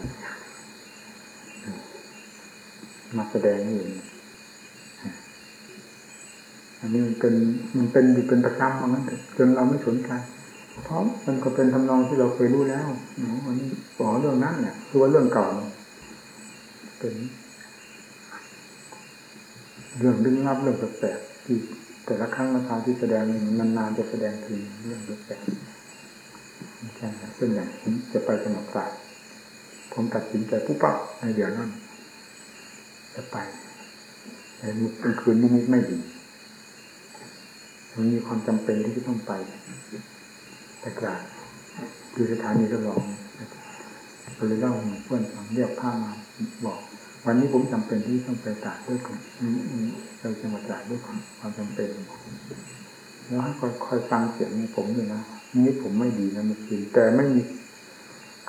มาแสดงนี่เองอันนี้มันเป็นมันเป็นอยู่เป็นประจำเอางั้นจนเราไม่สนใจเพราะมันก็เป็นทำนองที่เราเคยรู้แล้ววันนี้บอเรื่องนั้นเนี่ยคือว่าเรื่องเก่าเป็น เรื่องดึงรับเรื่องแปลกๆที่แต่ละครั้งละคราวที่แสดงมันนานจะแสดงถึงเรื่องแปลกๆใช่ครับเป็นอย่างผมจะไปสมัครศาสตร์ผมตัดสินใจปุ๊บปั๊บในเดี๋ยวนั้นจะไปแต่กลางคืนนิดไม่ดีมันมีความจำเป็นที่จะต้องไปแต่กลางคือสถานีทดลองก็เลยเล่าเพื่อนฟังเรียกผ้ามาบอก วันนี้ผมจำเป็นที่ต้องไปตราดด้วยกันไปจังหวัดตราดด้วยความจำเป็น แล้วให้คอยฟังเสียงผมเลยนะนี่ผมไม่ดีนะมันจริงแต่ไม่มี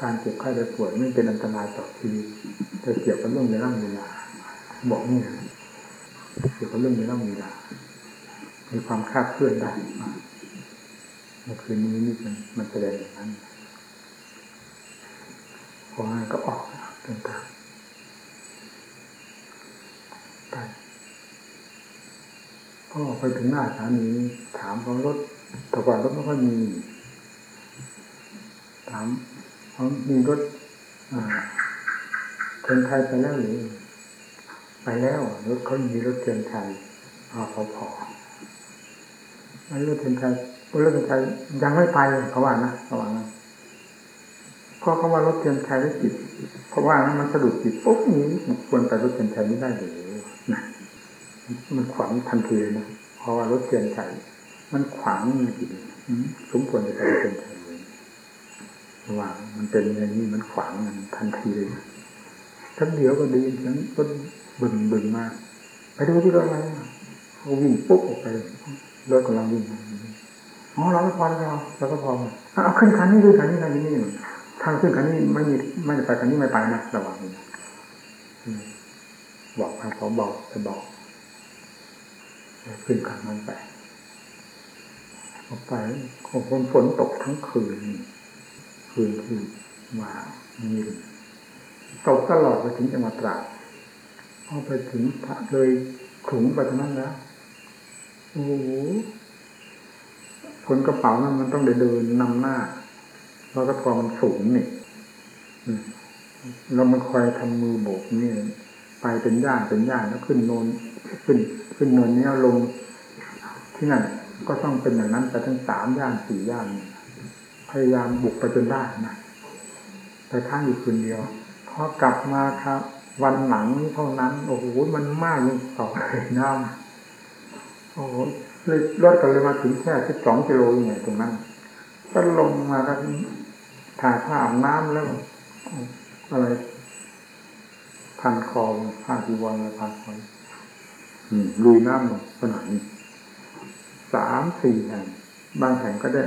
การเจ็บไข้ได้ป่วยไม่เป็นอันตรายต่อชีวิตแต่เกี่ยวกับเรื่องเวลาเวลาบอกนี่เกี่ยวกับเรื่องเวลาเวลามีความคาดเคลื่อนได้เมื่อคืนนี้นี่มันมันแสดงอย่างนั้นพองั้ก็ออกเดินทางไป พอไปถึงหน้าสถานีถามเขารถแต่ก่อนรถไม่ค่อยมี ถามเขามีรถเทียนไทยไปแล้วหรือไปแล้วรถเขามีรถเทียนไทยอาพอพอไม่รู้เทียนไทยรถเทียนไทยยังไม่ไปเขาว่านะเขาว่านะเพราะเขาว่ารถเทียนไทยได้จิตเพราะว่ามันสะดุดจิตปุ๊บนี้ควรไปรถเทียนไทยไม่ได้เลย มันขวางทันทีเลยนะเพราะว่ารถเทียนไทยมันขวางมันจิตสมควรจะไปเทียนไทยเลยว่ามันเป็นอย่างนี้มันขวางมันทันทีเลยทั้งเดียวก็ดีทั้งก็บึนบึนมาไปดูที่รถอะไรเขาวิ่งปุ๊บออกไปรถกำลังวิ่งอ๋อเราไม่พอแล้วเราก็พอเอาขึ้นคันนี้ด้วยคันนี้คันนี้นี่ทางขึ้นคันนี้ไม่มีไม่ไปคันนี้ไม่ไปนะระหว่างนี้บอกทางเขาบอกจะบอก ขึ้นคันนั้นไปออกไปของฝนฝนตกทั้งคืน คืนคือมามีตกตลอดไปถึงจังหวัดตราดพอไปถึงพระเลยขุงไปตรงนั้นแล้วโอ้โหคนกระเป๋านั้นมันต้องเดินนำหน้าเพราะกระพอมันสูงนี่เรามันคอยทำมือโบกนี่ไปเป็นย่านเป็นย่านแล้วขึ้นโนน ขึ้นขึ้นเนินนี้ลงที่นั่นก็ต้องเป็นอย่างนั้นไปทั้งสามย่านสี่ย่านพยายามบุกไปจนได้นะแต่ข้างอยู่คืนเดียวพอกลับมาครับ วันหนังเท่านั้น โอ้โหมันมากยิ่งต่อเลยน้ำโอ้โหเลยรถกันเลยมาถึงแค่สิบสองกิโลย่างไงตรงนั้นก็ลงมาก็ถ่ายผ้าอาบน้ำแล้วอะไรพันคอผ้าจีวรอะไรพันคอ ลุยน้ำลงขนาดนี้สามสี่แห่งบางแห่งก็ได้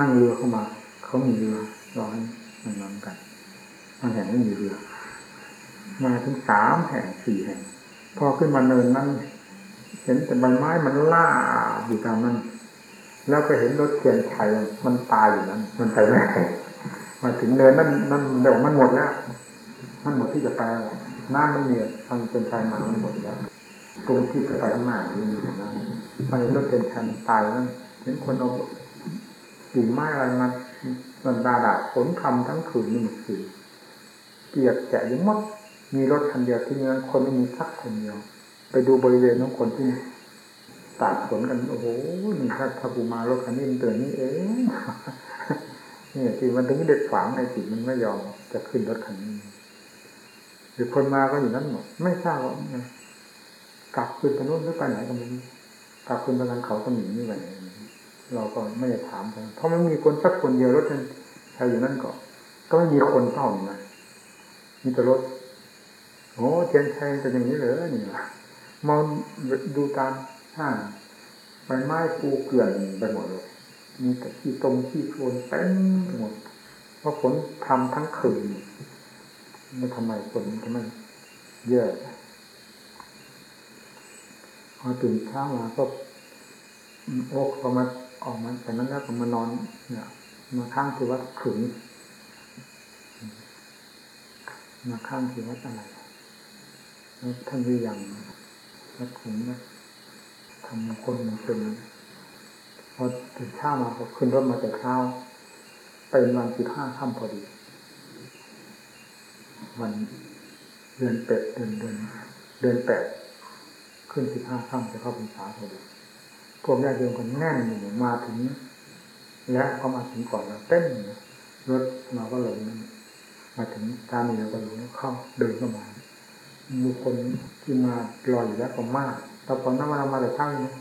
นั่งเรือเข้ามา เขามีเรือร้อนมันนอนกันบางแห่งไม่มีเรือ มาถึงสามแห่งสี่แห่ง พอขึ้นมาเนินนั้นเห็นแต่ใบไม้มันล่าอยู่ตามนั้น แล้วก็เห็นรถเทียนไทยมันตายอยู่นั้น มันไปไม่ได้มาถึงเนินนั่นนั่นเดี๋ยวมันหมดแล้วมันหมดที่จะไปแล้วน้ำไม่มีทางเป็นชายมามันหมดแล้ว ตรงที่จะไปข้างหน้านี่มีนะไปรถเป็นชันตายนั่นเห็นคนเอากิ่งไม้อะไรมามันดาดาฝนทำทั้งคืนนี่มันคือเปียกแฉะยิ่งมดมีรถคันเดียวที่นั้นคนไม่มีสักคนเดียว ไปดูบริเวณของคนที่ตากฝนกันโอ้โหนี่ถ้าถ้ากูมารถคันนี้มันเตือนนี่เองนี่ที่มันถึงเด็ดขวางในจิตมันไม่ยอมจะขึ้นรถคันนี้หรือคนมาก็อยู่นั้นหมดไม่ทราบว่า กลับขึ้นไปโน่นหรือไปไหนก็ไม่รู้กลับขึ้นไปทางเขาสมิงนี่ไปไหนเราก็ไม่ได้ถามกันเพราะมันมีคนสักคนเดียวรถนั้นใครอยู่นั่นก็ก็ไม่มีคนเฝ้านะมีแต่รถโอ้เทียนชัยเป็นอย่างนี้เหรอนี่มองดูตามห้างใบไม้ปูเกลื่อนไปหมดเลยมีแต่ที่ตรงที่โคลนเต็มหมดเพราะฝนทำทั้งคืนไม่ทำไมฝนทำไมเยอะ พอตื่นเช้ามาก็โอ้พอมาออกมาแต่นั้นแล้วก็มานอน เนี่ยมาข้างที่วัดขึงมาข้างที่วัดอะไรแล้วท่านวิยังวัดขึงนะทำคนมันเป็นพอตื่นเช้ามาก็ขึ้นรถมาแต่เช้าเป็นวันสิบห้าค่ำพอดี วันเดือนเป็ดเดือนเดือนเดือนแปด ขึ้นสิบห้าค่ำจะเข้าพรรษาพอดีพวกญาติโยมกันแน่นอยู่มาถึง และเขามาถึงก่อนเราเต้นรถเราก็เลยมาถึงตามนี้เราก็รู้เข้าเดินเข้ามามีคนที่มารออยู่แล้วก็มากแต่ตอนนั้นเรามาแต่เช้าเนี่ย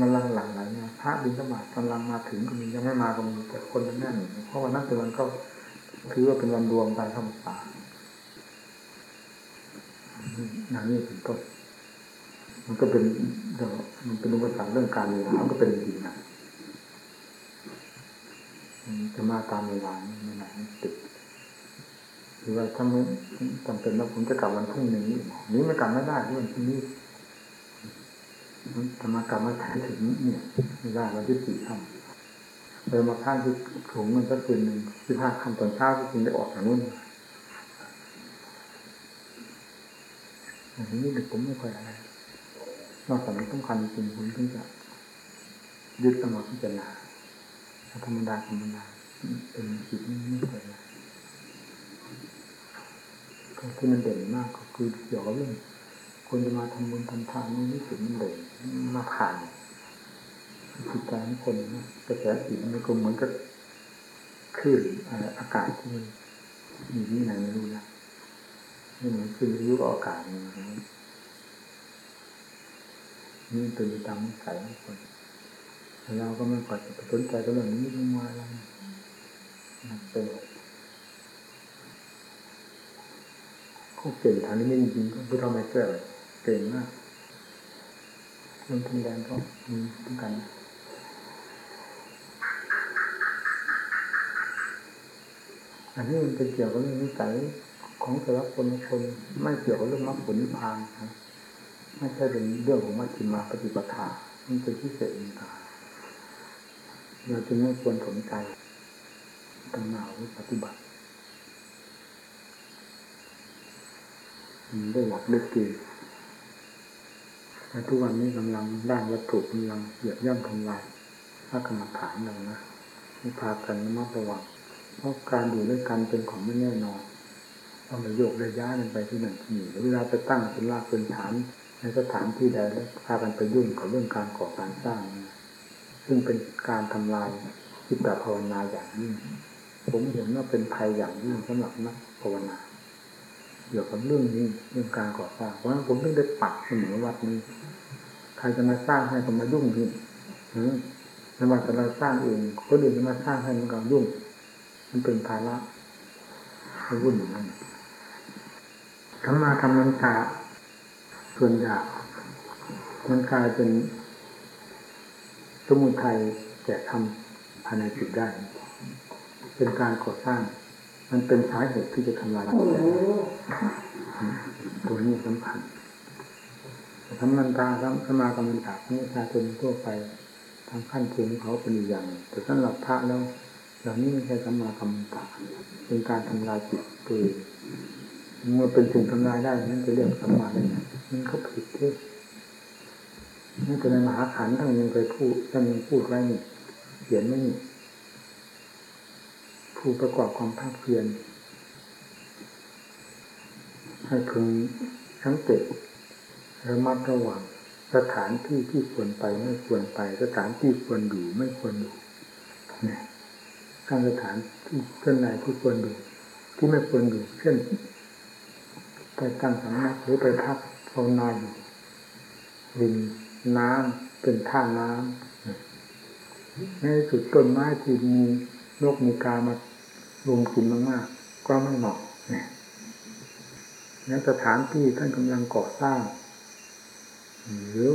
กำลังหลังไหลมาพระบินสมาำลังมาถึงก็มียังไม่มาก็มีแต่คนแน่นเพราะวันนั้นเป็นวันก็ถือว่าเป็นวันรวมการเข้าพรรษาอย่างนี้เป็นต้น มันก็เป็นเรื่องมันเป็นอุปสรรคเรื่องการเวลามันก็เป็นจริงนะจะมาตามเวลาไม่ไหนติดหรือว่าถ้าไม่จำเป็นว่าผมจะกลับวันพรุ่งนี้นี้ไม่กลับไม่ได้ด้วยที่นี้จะมากลับมาถ่ายถึงเนี่ยไม่ได้วันที่สี่ค่ำเลยมาข้างที่ถุงมันก็คืนหนึ่งที่ห้าค่ำตอนเช้าก็คุณได้ออกจากนู้นอย่างนี้เด็กผมไม่ค่อยอะไร นอกจากนี้ต้องคันจริงผมถึงจะยึดตลอดพิจารณาธรรมดาธรรมดาเป็นจิตไม่ไม่เคยนะก็ที่มันเด่นมากก็คือเกี่ยวกับเรื่องคนจะมาทำบุญทำทานนี่จิตมันเด่นมาผ่านจิตใจของคนนะกระแสจิตมันก็เหมือนกับคลื่นอากาศที่มันมีที่ไหนไม่รู้นะไม่เหมือนคลื่นยุบอากาศนี่ นี่เป็นตามนิสัยของคนเราก็ไม่ปัดสนใจกับเรื่องนี้ไม่มาอะไรเป็นเขาเก่งทางนี้จริงๆก็พุทธไมเกอร์เก่งมากเรื่องทุนแดงก็มีเหมือนกันอันนี้มันเป็นเกี่ยวกับเรื่องนิสัยของแต่ละคนคนไม่เกี่ยวกับเรื่องมรรคผลนิพพานครับ ไม่ใช่เป็นเรื่องของมัชฌิมาปฏิปทามันเป็นพิเศษอีกต่างเราจึงไม่ควรสนใจตั้งหนาหรือปฏิบัติได้หลักได้เกณฑ์แต่ทุกวันนี้กำลังด้านวัตถุกำลังเหยียบย่ำทำลายพระกรรมฐานเรานะมีพากันระมัดระวังเพราะการอยู่ด้วยกันเป็นของไม่แน่นอนต้องไปโยกระยะกันไปที่หนึ่งที่นี่เวลาไปตั้งเป็นรากเป็นฐาน ในสถานที่ใดแล้วพากันไปยุ่งกับเรื่องการก่อการสร้าง ซึ่งเป็นการทำลายจิตภาวนาอย่างยิ่งผมเห็นว่าเป็นภัยอย่างยิ่งสำหรับนักภาวนาเกี่ยวกับเรื่องนี้เรื่องการก่อสร้างเพราะฉะนั้นผมต้องได้ปักเสมอวัดนี้ใครจะมาสร้างให้ก็มายุ่งที่ในวันแต่เราสร้างเองก็เดินจะมาสร้างให้มันก็ยุ่ง มันเป็นภาระให้วุ่นอย่างนั้นธรรมาทำนันชา ส่วนยากมันกลายเป็นสมุทัยแก่ทำภายในจิตได้ เป็นการก่อสร้าง มันเป็นสาเหตุที่จะทำลายจิตใจตัวนี้สำคัญทำมันตาสมากรรมฐานนี่ชาชนทั่วไปทางขั้นภูมิเขาเป็นอย่าง แต่สำหรับพระแล้วเหล่านี้ไม่ใช่สมากรรมฐานเป็นการทำลายจิตตัวเอง มื่อเป็นสิ่งทำลายได้นั่นจะเรียกสมาได้ไงมันก็ผิดที่นี่เป็นในมหาขันท่านยังเคยพูดท่านยังพูดไว้นี่เขียนไม่นี่ผู้ประกอบความภาคเพียรให้พึงสังเกตระมัดระวังสถานที่ที่ควรไปไม่ควรไป สถานที่ควรอยู่ไม่ควรอยู่เนี่ยการสถานที่เช่นไหนที่ควรอยู่ที่ไม่ควรอยู่เช่น ไปตั้งสำนักหรือไปพักภาวนาอยู่ริมน้ำเป็นท่าน้ำในสุดต้นไม้ที่มีนกมีกามารวมกินมากๆก็ไม่เหมาะเนี่ยแล้วสถานที่ท่านกำลังก่อสร้างหรือ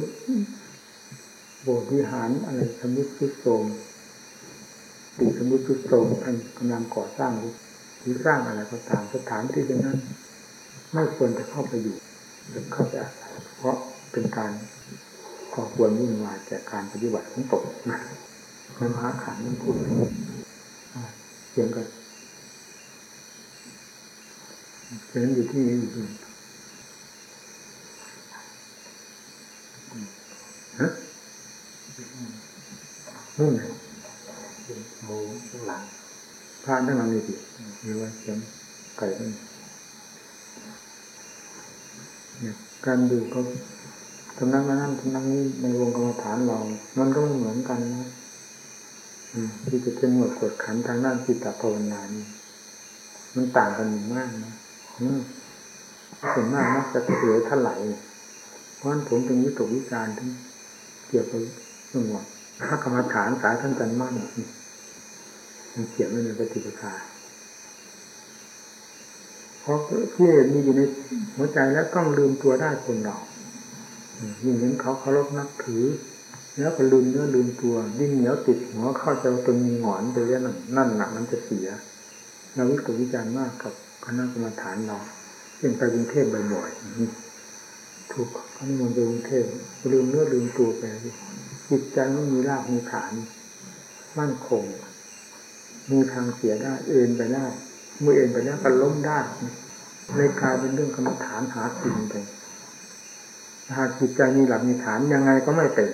โบสถ์วิหารอะไรสมุติสุดโทมติสมุติสุดโทมท่านกำลังก่อสร้างหรือสร้างอะไรก็ตามสถานที่ตรงนั้น ไม่ควรจะเข้าไปอยู่หรือเข้าไปอาศัยเพราะเป็นการก่อควรวุ่นวายแก่การปฏิบัติของตนนะในมหาขันธ์นั่นพูดเสียงกันเสียงอยู่ที่นี่อยู่ฮะนู่นไงโอ้หลังพระทั้งหลังนี่สิหรือว่าเสียงไก่ตั้งเนี่ย การดูก็ทำนั่งนั่นทำนั่งนี้ในวงกรรมฐานเรา มันก็ไม่เหมือนกันนะที่จะเป็นหมวดกดขันทางด้านจิตตภาวนานี่มันต่างกันมากนะส่วนมากมักจะเสียท่าไหลเพราะฉะนั้นผมจึงวิตกวิจารณ์ที่เกี่ยวกับเรื่องว่าพระกรรมฐานสายท่านจันมั่นมันเขียนไว้ในปฏิปทา เพราะที่มีอยู่ในหัวใจแล้วต้องลืมตัวได้คนเรายิ่งเห็นเขาเคารพนับถือ แล้วก็ลืมเนื้อลืมตัวยิ่งเหนียวติดหัวเข้าใจจนมีหงอนไปเรื่อยนั่นนั่นหนักมันจะเสียเราวิตกวิจารณ์มากกับคณะกรรมฐานเราเช่นไปกรุงเทพบ่อยๆถูกเขานิมนต์ไปกรุงเทพลืมเนื้อลืมตัวไปจิตใจไม่มีรากมีฐาน มั่นคง มีทางเสียได้เอ็นไปได้ เมื่อเอ็นไปแล้วก็ล้มได้เลยกลายเป็นเรื่องกรรมฐานหาจริงไปหากจิตใจมีหลักมีฐานยังไงก็ไม่เป็น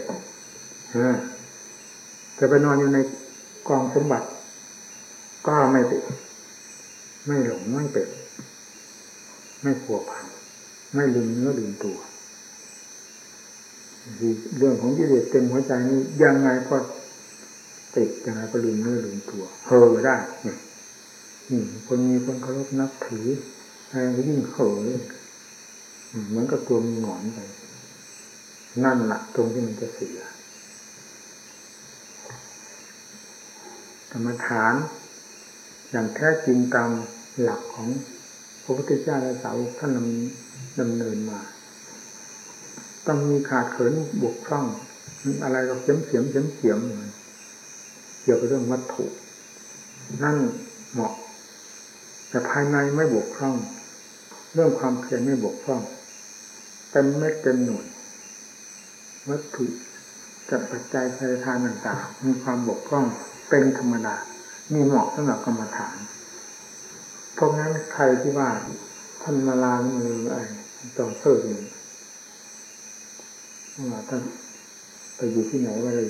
จะไปนอนอยู่ในกองสมบัติ ก็ไม่เป็นไม่หลงไม่เป็นไม่ผัวพันไม่ลืมเนื้อลืมตัวเรื่องของกิเลสเต็มหัวใจนี้ยังไงก็ติดยังไงก็ลืมเนื้อลืมตัวเฮอได้นี่ คนมีคนเคารพนับถืออะไรยิ่งเห่อเหมือนกับตัวมีหงอนไป นั่นแหละตรงที่มันจะเสียกรรมฐาน อย่างแท้จริงตามหลักของพระพุทธเจ้าและสาวกท่านดำเนินมา ต้องมีขาดเขินบวกพร่อง อะไรก็เสียมเสียมเสียมเสียมเกี่ยวกับเรื่องวัตถุ นั่นเหมาะ แต่ภายในไม่บกพร่อง เรื่องความเพียรไม่บกพร่องเต็มเม็ดเต็มหน่วยวัตถุจัดปัจจัยภายทานต่างๆ มีความบกพร่องเป็นธรรมดา มีเหมาะสำหรับกรรมฐานเพราะงั้นใครที่ว่าท่านมาลางมืออะไรจองเพิ่มว่าท่านไปอยู่ที่ไหนว่าเลย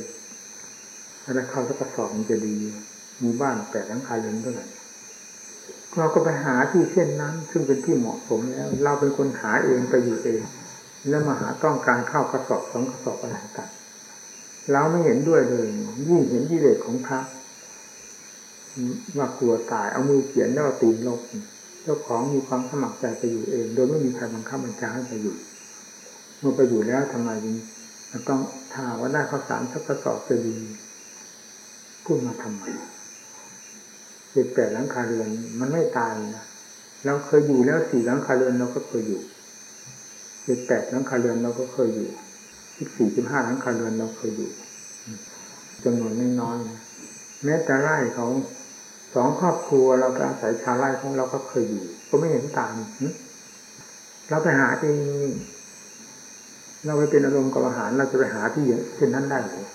ถ้าเข้าสักกระสอบมันจะดีมีบ้านแปดหลังคาเรือนเท่าไหร่ เราก็ไปหาที่เช่นนั้น ซึ่งเป็นที่เหมาะสมแล้ว เราเป็นคนหาเองไปอยู่เอง แล้วมาหาต้องการเข้ากระสอบสองกระสอบอะไรกันเราไม่เห็นด้วยเลย ยิ่งเห็นกิเลสของพระว่ากลัวตายเอามือเขียนแล้วตีนลบจ้าของมีความสมัครใจไปอยู่เอง โดยไม่มีใครบังคับบัญชาให้ไปอยู่ เมื่อไปอยู่แล้วทำไมจึงต้องถ้าว่าได้ข้าวสารสักกระสอบจะดีพูดมาทำไม เจ็ดแปดหลังคาเรือน มันไม่ตายนะเราเคยอยู่แล้วสี่หลังคาเรือนเราก็เคยอยู่เจ็ดแปดหลังคาเรือนเราก็เคยอยู่สิบสี่สิบห้าหลังคาเรือนเราเคยอยู่จำนวนไม่น้อยนะแม้แต่ไร่เขาสองครอบครัวเราไปอาศัยชาวไร่ของเราก็เคยอยู่ ก็ไม่เห็นตางเราไปหาเองเราไปเป็นอารมณ์กับอาหาร เราจะไปหาที่เช่นนั้นได้หรือ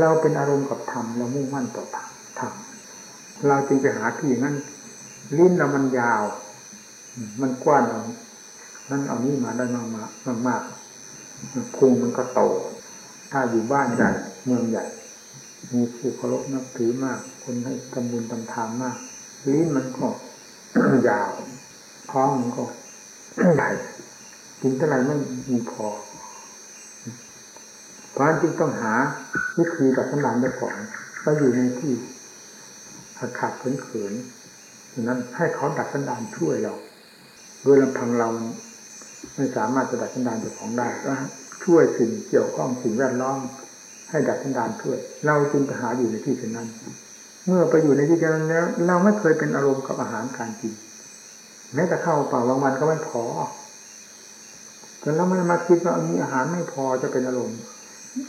เราเป็นอารมณ์กับธรรมเรามุ่งมั่นต่อธรรม เราจึงไปหาที่นั้นลิ้นเรามันยาว มันกว้างเรานั่นเอานี่มาได้มากมากมากพุงมันก็โต ถ้าอยู่บ้านใหญ่เมืองใหญ่ มีผู้เคารพนับถือมาก คนให้ทำบุญทำทานมาก ลิ้นมันก็ยาว ท้องมันก็ใหญ่กินเท่าไรมันมีพอ เพราะฉะนั้นจึงต้องหาวิธีกับสำนักได้ก่อนไปอยู่ในที่ ขาดขาดเขินเขินนั้นให้เขาดัดสันดานช่วยเราโดยลำพังเราไม่สามารถจะดัดสันดานเจ้าของได้ก็ช่วยสิ่งเกี่ยวข้องสิ่งแวดล้อมให้ดัดสันดานช่วย เราจึงไปหาอยู่ในที่เช่นนั้น เมื่อไปอยู่ในที่เช่นนั้นแล้ว เราไม่เคยเป็นอารมณ์กับอาหารการกินแม้แต่ข้าวเปล่าบางวันก็ไม่พอจนเราไม่มาคิดว่าอันนี้อาหารไม่พอจะเป็นอารมณ์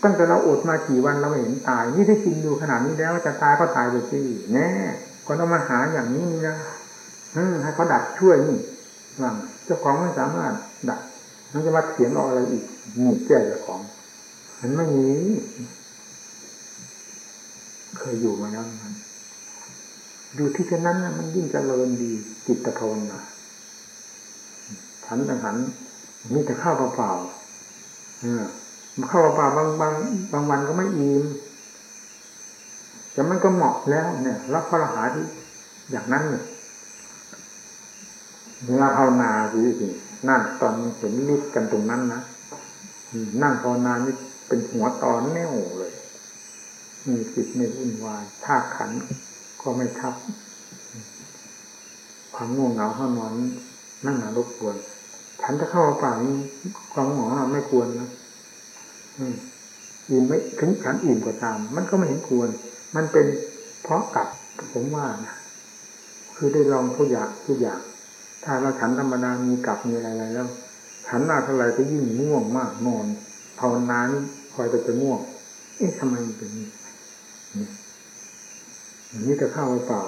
ตั้งแต่เราอดมากี่วันเราไม่เห็นตาย นี่ได้กินอยู่ขนาดนี้แล้วจะตายก็ตายไปสิแน่ก็ต้องมาหาอย่างนี้นะให้เขาดัดช่วยนี่ว่าเจ้าของไม่สามารถดัดมันจะมาเถียงเอาอะไรอีกนี่แก้เจ้าของมันไม่มีเคยอยู่มาแล้วมันอยู่ที่เช่นนั้นมันยิ่งเจริญดีจิตภาวนาฉันต่างหันมีแต่ข้าวเปล่าๆ เข้าป่าบางบางบางวันก็ไม่อิ่มแต่มันก็เหมาะแล้ว เนี่ย รับพระรหาที่อย่างนั้นเนี่ยเวลาภาวนาสิสินั่นตอนเห็นลิดกันตรงนั้นนะนั่งภาวนานี่เป็นหัวตอนแน่วเลยมีจิตไม่วุ่นวายท่าขันก็ไม่ทับ ความง่วงเหงาห้านอนนั่งหนารบกวนฉันจะเข้าป่านี้ความหงอไม่ควรนะ อิ่มไม่ถึงฉันอิ่มก็ตาม มันก็ไม่เห็นควร มันเป็นเพราะกับผมว่านะคือได้ลองทุกอย่างทุกอย่างถ้าเราฉันธรรมดามีกับมีอะไรแล้ว ฉันมาเท่าไรก็ยิ่งง่วงมากนอนภาวนานคอยแต่จะง่วง เอ๊ะทำไมมันเป็นนี้นี่จะเข้าเปล่า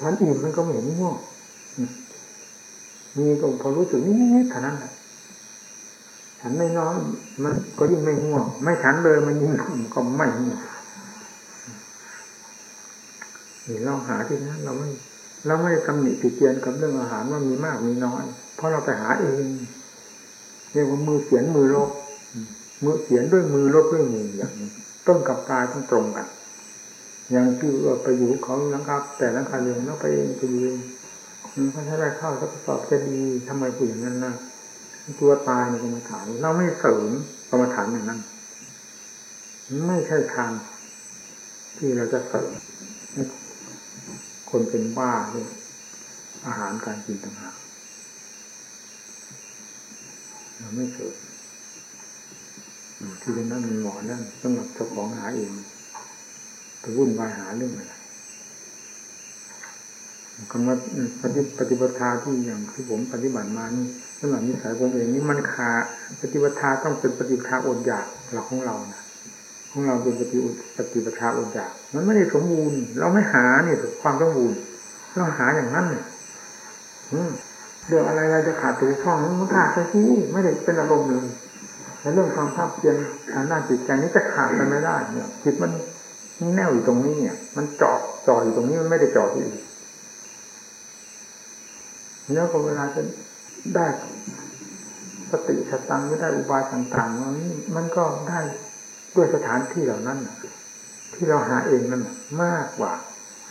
ฉันอิ่มมันก็ไม่เห็นง่วงมีก็พอรู้สึกนิดๆเท่านั้นแหละ ฉันไม่น้อยมันก็ยิ่งไม่ง่วง ไม่ฉันเลยมันยิ่งก็ไม่ง่วงนี่เราหาที่นั้นเราไม่เราไม่ตำหนิติเตียนกับเรื่องอาหารว่ามีมากมีน้อย เพราะเราไปหาเองเรียกว่ามือเสียนมือลบมือเสียนด้วยมือลบด้วยมืออย่างนี้ต้นกับปลายต้องตรงกันอย่างที่ว่าไปอยู่ขาแล้วครับแต่ละคาเรือนแล้วไปเองไปเองมันก็ถ้ได้เข้าสักสอบจะดีทำไมพูดอย่างนั้นนะ ตัวตายในกรรมฐาน เราไม่เสริมกรรมฐานอย่างนั้น ไม่ใช่ทางที่เราจะเสริมคนเป็นบ้าเลยอาหารการกินต่างหากเราไม่เสริมที่เป็นนั่นมีหมอนั่นสำหรับเจ้าของหาเองไปวุ่นวายหาเรื่องอะไรคำว่าปฏิปฏิบัติที่อย่างที่ผมปฏิบัติมานี่ำหรับนิสัยผมเองนี่มันขาปฏิบัติต้องเป็นปฏิบัติอดอยากเราของเรานะของเราเป็นปฏิปฏิบัติอดอยาก มันไม่ได้สมบูรณ์เราไม่หาเนี่ยความสมบูรณ์เราหาอย่างนั้นเรื่องอะไรเราจะขาดตัวช่องมันขาดไปที่ไม่ได้เป็นอารมณ์เลยในเรื่องความภาพเพียนทางด้านจิตใจนี้จะขาดกันไม่ได้เนี่ยจิตมันแน่วอยู่ตรงนี้เนี่ย มันเจาะจ่ออยู่ตรงนี้มันไม่ได้เจาะที่อื่นแล้วก็เวลาจะได้ สติสตังไม่ได้อุบายต่างๆมันมันก็ได้ด้วยสถานที่เหล่านั้นที่เราหาเองนั่นมากกว่า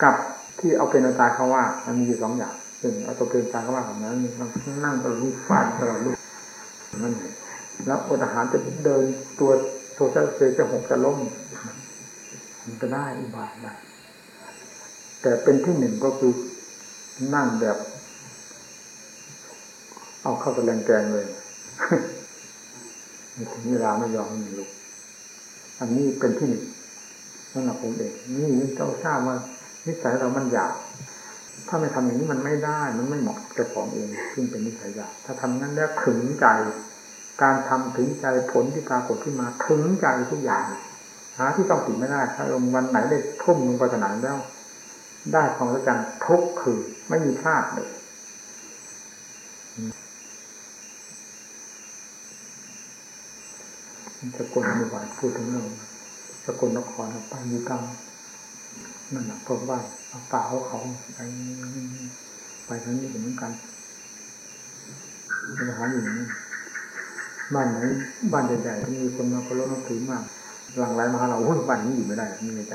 กับที่เอาเป็นตาเขาว่า มันมีอยู่สองอย่างซึ่งเอาตัวเป็นตาเขาว่าแบบนั้นมันนั่งตลอดลูกฟาดตลอดลูกนั่นแล้วอดอาหารจะเดินตัวโซเชียลเซจะหกจะล้มมันก็ได้อุบายได้แต่เป็นที่หนึ่งก็คือนั่งแบบ เอาเข้าไปแรงแกงเลย ถึงเวลาไม่ยอมให้มันลุกอันนี้เป็นที่หนึ่งสำหรับผมเองนี่เจ้าทราบว่านิสัยเรามันหยาบถ้าไม่ทำอย่างนี้มันไม่ได้ มันไม่เหมาะกับของเองซึ่งเป็นนิสัยหยาบถ้าทำนั้นแล้วถึงใจ การทำถึงใจผลที่ปรากฏขึ้นมาถึงใจทุกอย่างหาที่ต้องติดไม่ได้ ถ้าลงวันไหนได้ทุ่มลงไปสนามแล้ว ได้ความรู้จักทุกคือไม่มีพลาดเลย สกลไม่ไหวพูดถึงเรื่องสกลนครไปมีกรรมนั่นแหละพวกบ้าะว่าป่าเขาเขาไปไปทั้งนี้เหมือนกันปัญหาอยู่นี่บ้านไหนบ้านใหญ่ๆที่มีคนมาเคารพนับถือมากหลังไหลมาเราหุ้นบ้านนี้อยู่ไม่ได้นี่ใจ